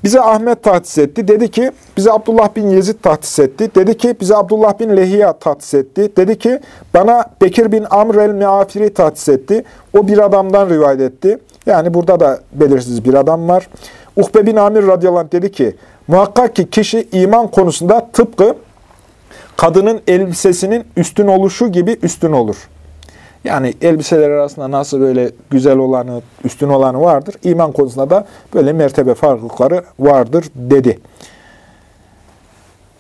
S1: Bize Ahmet tahtis etti. Dedi ki bize Abdullah bin Yezid tahtis etti. Dedi ki bize Abdullah bin Lehiya tahtis etti. Dedi ki bana Bekir bin Amr el-Meafiri tahtis etti. O bir adamdan rivayet etti. Yani burada da belirsiz bir adam var. Uhbe bin Amir radıyallahu anh dedi ki muhakkak ki kişi iman konusunda tıpkı kadının elbisesinin üstün oluşu gibi üstün olur. Yani elbiseler arasında nasıl böyle güzel olanı, üstün olanı vardır. İman konusunda da böyle mertebe farklılıkları vardır dedi.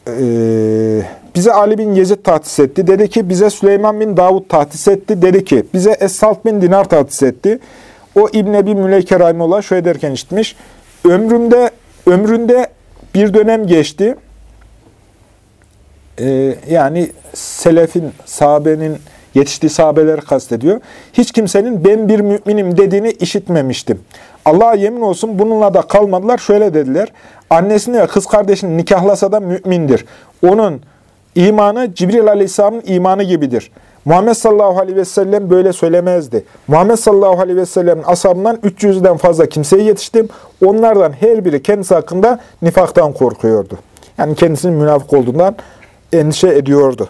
S1: Ee, bize Ali bin Yezid tahtis etti. Dedi ki bize Süleyman bin Davud tahtis etti. Dedi ki bize Es-Salt bin Dinar tahtis etti. O İbn Ebi Müleyke Rahimullah şöyle derken işitmiş. Ömrümde, ömründe bir dönem geçti. Ee, yani selefin, sahabenin Yetiştiği sahabeleri kastediyor. Hiç kimsenin ben bir müminim dediğini işitmemiştim. Allah'a yemin olsun bununla da kalmadılar. Şöyle dediler. Annesini ve kız kardeşini nikahlasa da mümindir. Onun imanı Cibril Aleyhisselam'ın imanı gibidir. Muhammed sallallahu aleyhi ve sellem böyle söylemezdi. Muhammed sallallahu aleyhi ve sellem'in ashabından 300'den fazla kimseye yetiştim. Onlardan her biri kendisi hakkında nifaktan korkuyordu. Yani kendisinin münafık olduğundan endişe ediyordu.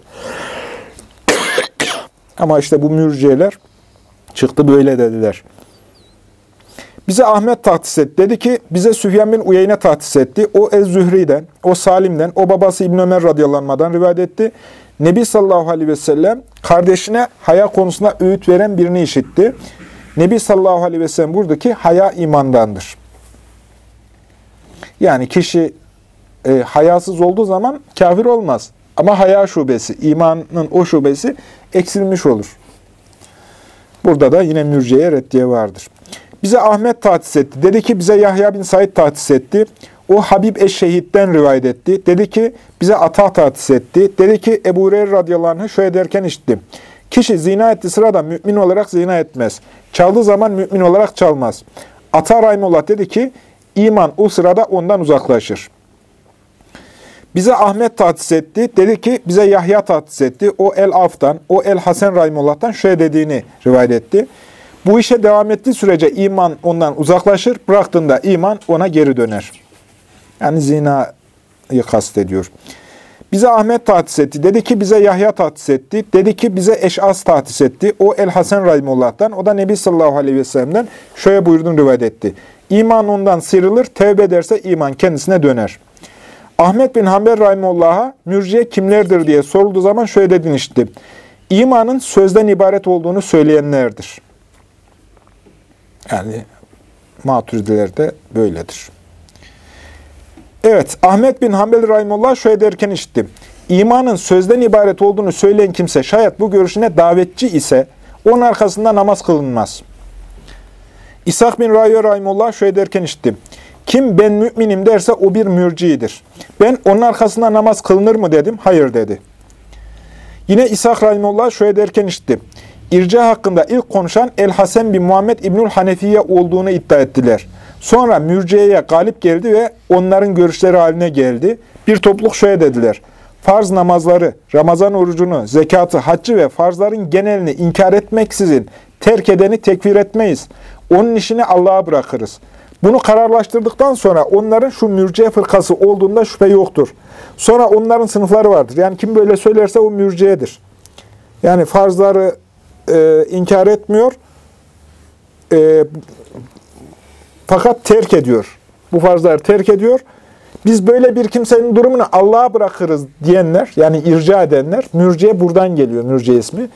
S1: Ama işte bu mürciyeler çıktı böyle dediler. Bize Ahmet tahtis etti. Dedi ki bize Süfyan bin Uyeyne tahtis etti. O Ez-Zühri'den, o Salim'den, o babası İbn Ömer radıyallahu rivayet etti. Nebi sallallahu aleyhi ve sellem kardeşine haya konusunda öğüt veren birini işitti. Nebi sallallahu aleyhi ve sellem buradaki haya imandandır. Yani kişi e, hayasız olduğu zaman kafir olmaz. Ama haya şubesi, imanın o şubesi eksilmiş olur. Burada da yine mürciye reddiye vardır. Bize Ahmet tahsis etti. Dedi ki bize Yahya bin Said tahsis etti. O Habib Eşşehit'ten rivayet etti. Dedi ki bize Ata tahsis etti. Dedi ki Ebu Hureyre radıyallahu şöyle derken işittim. Kişi zina ettiği sırada mümin olarak zina etmez. Çaldığı zaman mümin olarak çalmaz. Ata Rahimullah dedi ki iman o sırada ondan uzaklaşır. Bize Ahmet tahsis etti. Dedi ki bize Yahya tahsis etti. O El-Af'tan, o El-Hasen Rahimullah'tan şöyle dediğini rivayet etti. Bu işe devam ettiği sürece iman ondan uzaklaşır. Bıraktığında iman ona geri döner. Yani zinayı kastediyor. Bize Ahmet tahsis etti. Dedi ki bize Yahya tahsis etti. Dedi ki bize Eş'as tahsis etti. O El-Hasen Rahimullah'tan, o da Nebi sallallahu aleyhi ve sellem'den şöyle buyurduğunu rivayet etti. İman ondan sıyrılır, tevbe ederse iman kendisine döner. Ahmet bin Hanbel Rahimullah'a mürciye kimlerdir diye sorulduğu zaman şöyle dedin işte. İmanın sözden ibaret olduğunu söyleyenlerdir. Yani maturidiler de böyledir. Evet, Ahmet bin Hanbel Rahimullah şöyle derken işittim. İmanın sözden ibaret olduğunu söyleyen kimse şayet bu görüşüne davetçi ise onun arkasında namaz kılınmaz. İshak bin Rahimullah şöyle derken işittim. Kim ben müminim derse o bir mürciidir. Ben onun arkasında namaz kılınır mı dedim. Hayır dedi. Yine İshak Rahimullah şöyle derken işittim. İrca hakkında ilk konuşan El-Hasen bin Muhammed İbnül Hanefiye olduğunu iddia ettiler. Sonra mürciyeye galip geldi ve onların görüşleri haline geldi. Bir topluluk şöyle dediler. Farz namazları, Ramazan orucunu, zekatı, haccı ve farzların genelini inkar etmeksizin terk edeni tekfir etmeyiz. Onun işini Allah'a bırakırız. Bunu kararlaştırdıktan sonra onların şu mürciye fırkası olduğunda şüphe yoktur. Sonra onların sınıfları vardır. Yani kim böyle söylerse o mürciyedir. Yani farzları e, inkar etmiyor. E, fakat terk ediyor. Bu farzları terk ediyor. Biz böyle bir kimsenin durumunu Allah'a bırakırız diyenler, yani irca edenler, mürciye buradan geliyor, mürciye ismi.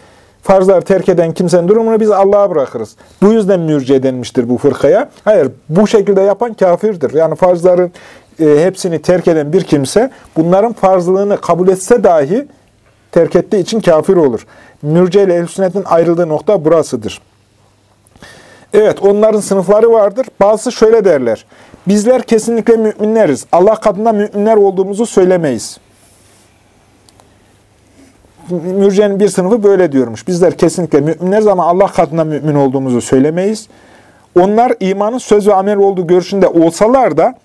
S1: Farzları terk eden kimsenin durumunu biz Allah'a bırakırız. Bu yüzden mürciye denmiştir bu fırkaya. Hayır, bu şekilde yapan kafirdir. Yani farzların e, hepsini terk eden bir kimse, bunların farzlığını kabul etse dahi terk ettiği için kafir olur. Mürciye ile ehl sünnetin ayrıldığı nokta burasıdır. Evet, onların sınıfları vardır. Bazısı şöyle derler. Bizler kesinlikle müminleriz. Allah katında müminler olduğumuzu söylemeyiz. Mürciyenin bir sınıfı böyle diyormuş. Bizler kesinlikle müminleriz ama Allah katında mümin olduğumuzu söylemeyiz. Onlar imanın söz ve amel olduğu görüşünde olsalar da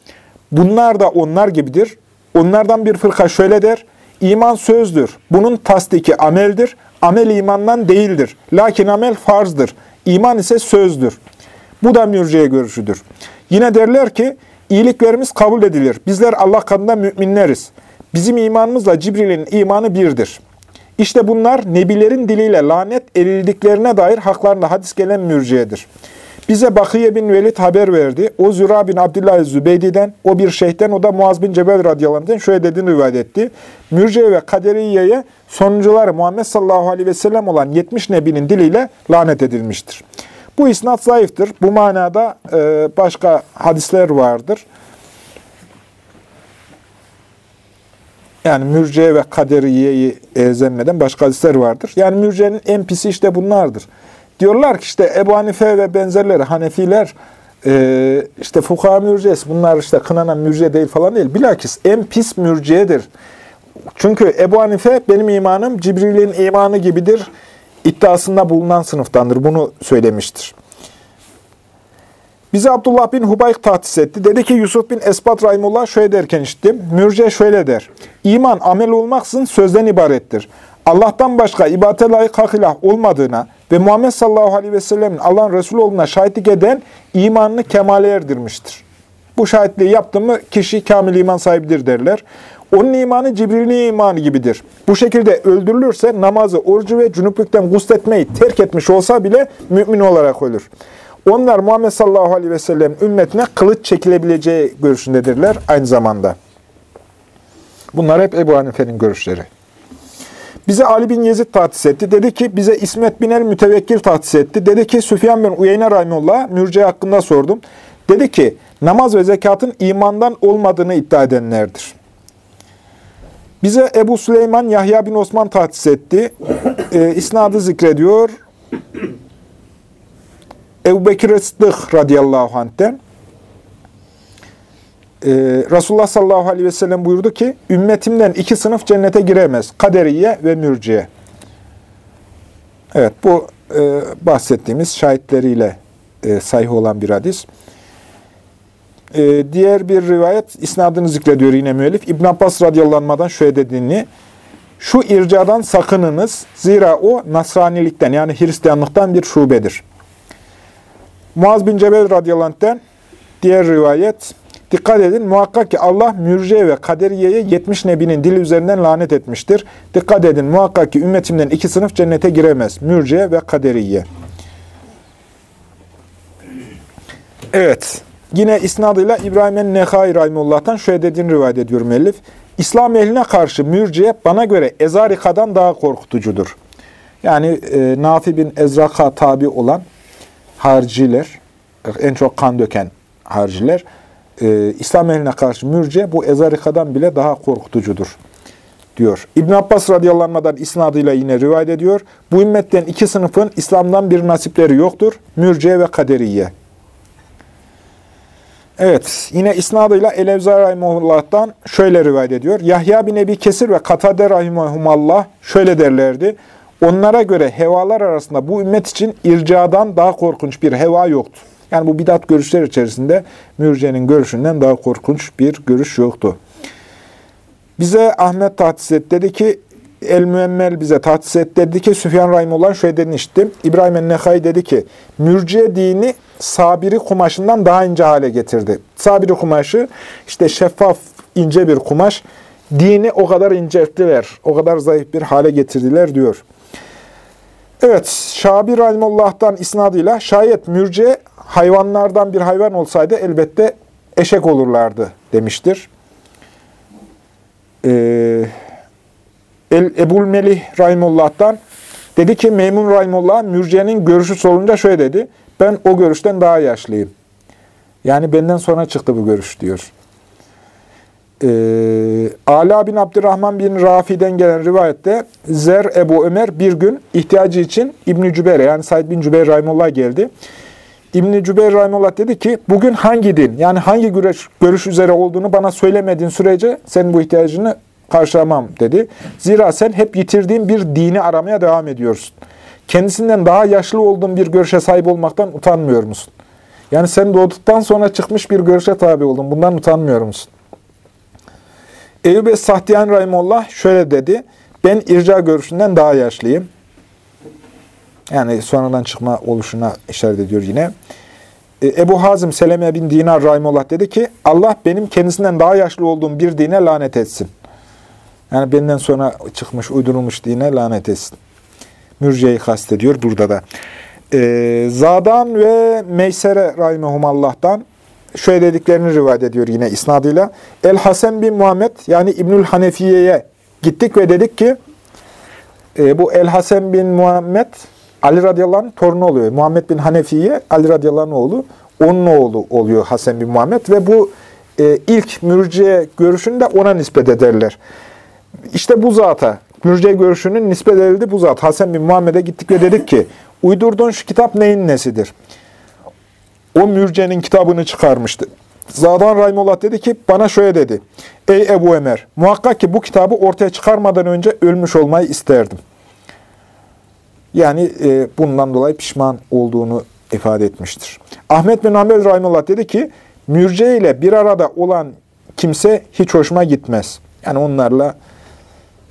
S1: bunlar da onlar gibidir. Onlardan bir fırka şöyle der. İman sözdür. Bunun tasdiki ameldir. Amel imandan değildir. Lakin amel farzdır. İman ise sözdür. Bu da mürciye görüşüdür. Yine derler ki, iyiliklerimiz kabul edilir. Bizler Allah katında müminleriz. Bizim imanımızla Cibril'in imanı birdir. İşte bunlar nebilerin diliyle lanet edildiklerine dair haklarında hadis gelen mürciyedir. Bize Bakıye bin Velid haber verdi. O Züra bin Abdullah Zübeydi'den, o bir şeyhten, o da Muaz bin Cebel radıyallahu şöyle dediğini rivayet etti. Mürciye ve Kaderiyye'ye sonuncuları Muhammed sallallahu aleyhi ve sellem olan 70 nebinin diliyle lanet edilmiştir. Bu isnat zayıftır. Bu manada e, başka hadisler vardır. Yani mürciye ve kaderiyeyi elzemmeden başka hadisler vardır. Yani mürciyenin en pisi işte bunlardır. Diyorlar ki işte Ebu Hanife ve benzerleri, Hanefiler, e, işte fukaha mürciyesi, bunlar işte kınanan mürciye değil falan değil. Bilakis en pis mürciyedir. Çünkü Ebu Hanife benim imanım Cibril'in imanı gibidir iddiasında bulunan sınıftandır. Bunu söylemiştir. Bize Abdullah bin Hubayk tahsis etti. Dedi ki Yusuf bin Esbat Rahimullah şöyle derken işittim. Mürce şöyle der. İman amel olmaksın sözden ibarettir. Allah'tan başka ibadete layık hak ilah olmadığına ve Muhammed sallallahu aleyhi ve sellemin Allah'ın Resulü olduğuna şahitlik eden imanını kemale erdirmiştir. Bu şahitliği yaptı mı kişi kamil iman sahibidir derler. Onun imanı Cibril'in imanı gibidir. Bu şekilde öldürülürse namazı, orucu ve cünüplükten gusletmeyi terk etmiş olsa bile mümin olarak ölür. Onlar Muhammed sallallahu aleyhi ve sellem ümmetine kılıç çekilebileceği görüşündedirler aynı zamanda. Bunlar hep Ebu Hanife'nin görüşleri. Bize Ali bin Yezid tahsis etti. Dedi ki bize İsmet bin el Mütevekkil tahsis etti. Dedi ki Süfyan bin Uyeyne Rahimullah mürce hakkında sordum. Dedi ki namaz ve zekatın imandan olmadığını iddia edenlerdir. Bize Ebu Süleyman Yahya bin Osman tahsis etti. E, isnadı zikrediyor. Ebu Bekir Sıddık radıyallahu anh'ten e, Resulullah sallallahu aleyhi ve sellem buyurdu ki, ümmetimden iki sınıf cennete giremez. Kaderiye ve mürciye. Evet, bu e, bahsettiğimiz şahitleriyle e, sahih olan bir hadis. E, diğer bir rivayet, isnadını zikrediyor yine müellif. İbn Abbas radıyallahu şöyle dediğini, şu ircadan sakınınız, zira o Nasranilikten yani Hristiyanlıktan bir şubedir. Muaz bin Cebel radıyallahu diğer rivayet, Dikkat edin muhakkak ki Allah mürciye ve kaderiyeye 70 nebinin dili üzerinden lanet etmiştir. Dikkat edin muhakkak ki ümmetimden iki sınıf cennete giremez. Mürciye ve kaderiye. Evet. Yine isnadıyla İbrahim el-Nehai Rahimullah'tan şöyle dediğini rivayet ediyorum Elif. İslam ehline karşı mürciye bana göre Ezarika'dan daha korkutucudur. Yani e, Nafi bin Ezraka tabi olan harciler, en çok kan döken harciler, e, İslam ehline karşı mürce bu ezarikadan bile daha korkutucudur diyor. İbn Abbas radıyallahu isnadıyla yine rivayet ediyor. Bu ümmetten iki sınıfın İslam'dan bir nasipleri yoktur. Mürce ve kaderiye. Evet, yine isnadıyla Elevzar Rahimullah'tan şöyle rivayet ediyor. Yahya bin Ebi Kesir ve Katade Rahimuhumallah şöyle derlerdi. Onlara göre hevalar arasında bu ümmet için ircadan daha korkunç bir heva yoktur. Yani bu bidat görüşler içerisinde mürciyenin görüşünden daha korkunç bir görüş yoktu. Bize Ahmet tahsis et dedi ki, El Müemmel bize tahsis et dedi ki, Süfyan Rahimullah şöyle denişti. İbrahim el-Nehay dedi ki, mürciye dini sabiri kumaşından daha ince hale getirdi. Sabiri kumaşı işte şeffaf ince bir kumaş. Dini o kadar incelttiler, o kadar zayıf bir hale getirdiler diyor. Evet, Şabi Rahimullah'tan isnadıyla şayet mürce hayvanlardan bir hayvan olsaydı elbette eşek olurlardı demiştir. Ee, El, Ebul Melih Rahimullah'tan dedi ki Meymun Rahimullah mürciyenin görüşü sorunca şöyle dedi. Ben o görüşten daha yaşlıyım. Yani benden sonra çıktı bu görüş diyor. Ee, Ala bin Abdurrahman bin Rafi'den gelen rivayette Zer Ebu Ömer bir gün ihtiyacı için İbn-i Cübeyre yani Said bin Cübeyr Rahimullah geldi. İbn-i Cübeyr Rahimullah dedi ki bugün hangi din yani hangi görüş, görüş üzere olduğunu bana söylemediğin sürece senin bu ihtiyacını karşılamam dedi. Zira sen hep yitirdiğin bir dini aramaya devam ediyorsun. Kendisinden daha yaşlı olduğun bir görüşe sahip olmaktan utanmıyor musun? Yani sen doğduktan sonra çıkmış bir görüşe tabi oldun. Bundan utanmıyor musun? Eyyub Sahtiyan Rahimullah şöyle dedi. Ben irca görüşünden daha yaşlıyım. Yani sonradan çıkma oluşuna işaret ediyor yine. E, Ebu Hazım Seleme bin Dinar Rahimullah dedi ki Allah benim kendisinden daha yaşlı olduğum bir dine lanet etsin. Yani benden sonra çıkmış, uydurulmuş dine lanet etsin. Mürciye'yi kastediyor burada da. E, Zadan ve Meysere Rahimahumallah'tan şöyle dediklerini rivayet ediyor yine isnadıyla. El Hasan bin Muhammed yani İbnül Hanefiye'ye gittik ve dedik ki e, bu El Hasan bin Muhammed Ali radıyallahu anh torunu oluyor. Muhammed bin Hanefiye Ali radıyallahu anh oğlu. Onun oğlu oluyor Hasan bin Muhammed ve bu e, ilk mürciye görüşünü de ona nispet ederler. İşte bu zata, mürciye görüşünün nispet edildi bu zat. Hasan bin Muhammed'e gittik ve dedik ki uydurduğun şu kitap neyin nesidir? O mürcenin kitabını çıkarmıştı. Zadan Rahimullah dedi ki bana şöyle dedi. Ey Ebu Ömer muhakkak ki bu kitabı ortaya çıkarmadan önce ölmüş olmayı isterdim. Yani e, bundan dolayı pişman olduğunu ifade etmiştir. Ahmet bin Ahmet Rahimullah dedi ki mürce ile bir arada olan kimse hiç hoşuma gitmez. Yani onlarla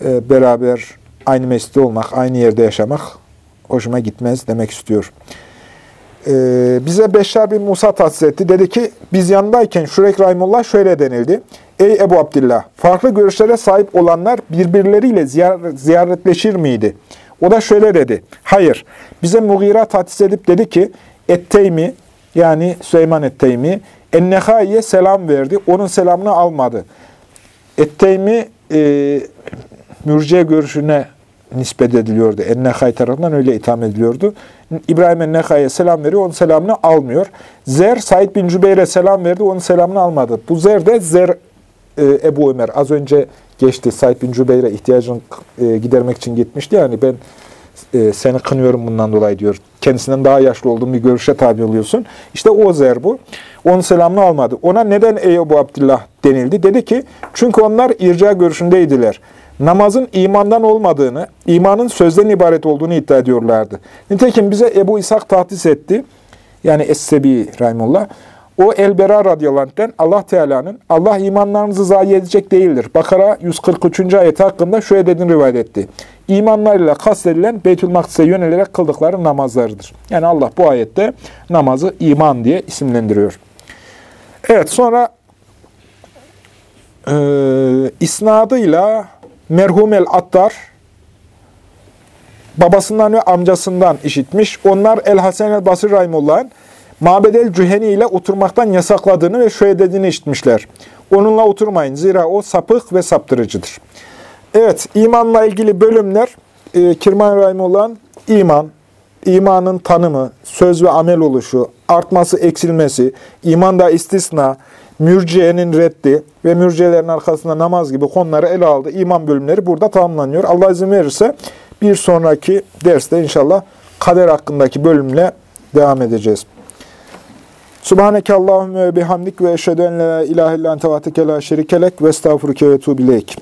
S1: e, beraber aynı mesleği olmak, aynı yerde yaşamak hoşuma gitmez demek istiyor. Ee, bize Beşşar bin Musa tahsis etti. Dedi ki biz yanındayken Şurek Rahimullah şöyle denildi. Ey Ebu Abdillah farklı görüşlere sahip olanlar birbirleriyle ziyaretleşir miydi? O da şöyle dedi. Hayır. Bize Mughira tahsis edip dedi ki Etteymi yani Süleyman Etteymi Ennehai'ye selam verdi. Onun selamını almadı. Etteymi e, mürciye görüşüne nispet ediliyordu. Ennehai tarafından öyle itham ediliyordu. İbrahim Ennehai'ye selam veriyor, onun selamını almıyor. Zer, Said bin Cübeyr'e selam verdi, onun selamını almadı. Bu Zer de Zer e, Ebu Ömer. Az önce geçti. Said bin Cübeyr'e ihtiyacını e, gidermek için gitmişti. Yani ben e, seni kınıyorum bundan dolayı diyor. Kendisinden daha yaşlı olduğun bir görüşe tabi oluyorsun. İşte o zer bu. Onun selamını almadı. Ona neden ey Ebu Abdullah denildi? Dedi ki çünkü onlar irca görüşündeydiler. Namazın imandan olmadığını, imanın sözden ibaret olduğunu iddia ediyorlardı. Nitekim bize Ebu İshak tahdis etti. Yani Es-Sebi Rahimullah. O Elbera radıyallahu Allah Teala'nın Allah imanlarınızı zayi edecek değildir. Bakara 143. ayet hakkında şöyle dediğini rivayet etti. İmanlarıyla kastedilen Beytül Makdis'e yönelerek kıldıkları namazlarıdır. Yani Allah bu ayette namazı iman diye isimlendiriyor. Evet sonra e, isnadıyla merhum el-Attar babasından ve amcasından işitmiş. Onlar El-Hasen el-Basri Rahimullah'ın Mabedel Cüheni ile oturmaktan yasakladığını ve şöyle dediğini işitmişler. Onunla oturmayın zira o sapık ve saptırıcıdır. Evet, imanla ilgili bölümler e, Kirman Rahimullah'ın iman, imanın tanımı, söz ve amel oluşu, artması, eksilmesi, imanda istisna, mürciyenin reddi ve mürciyelerin arkasında namaz gibi konuları ele aldı. İman bölümleri burada tamamlanıyor. Allah izin verirse bir sonraki derste inşallah kader hakkındaki bölümle devam edeceğiz. Subhaneke Allahümme bihamdik ve eşhedü en la ilahe illan tevatike la şerikelek ve estağfuruke ve tuğbileyk.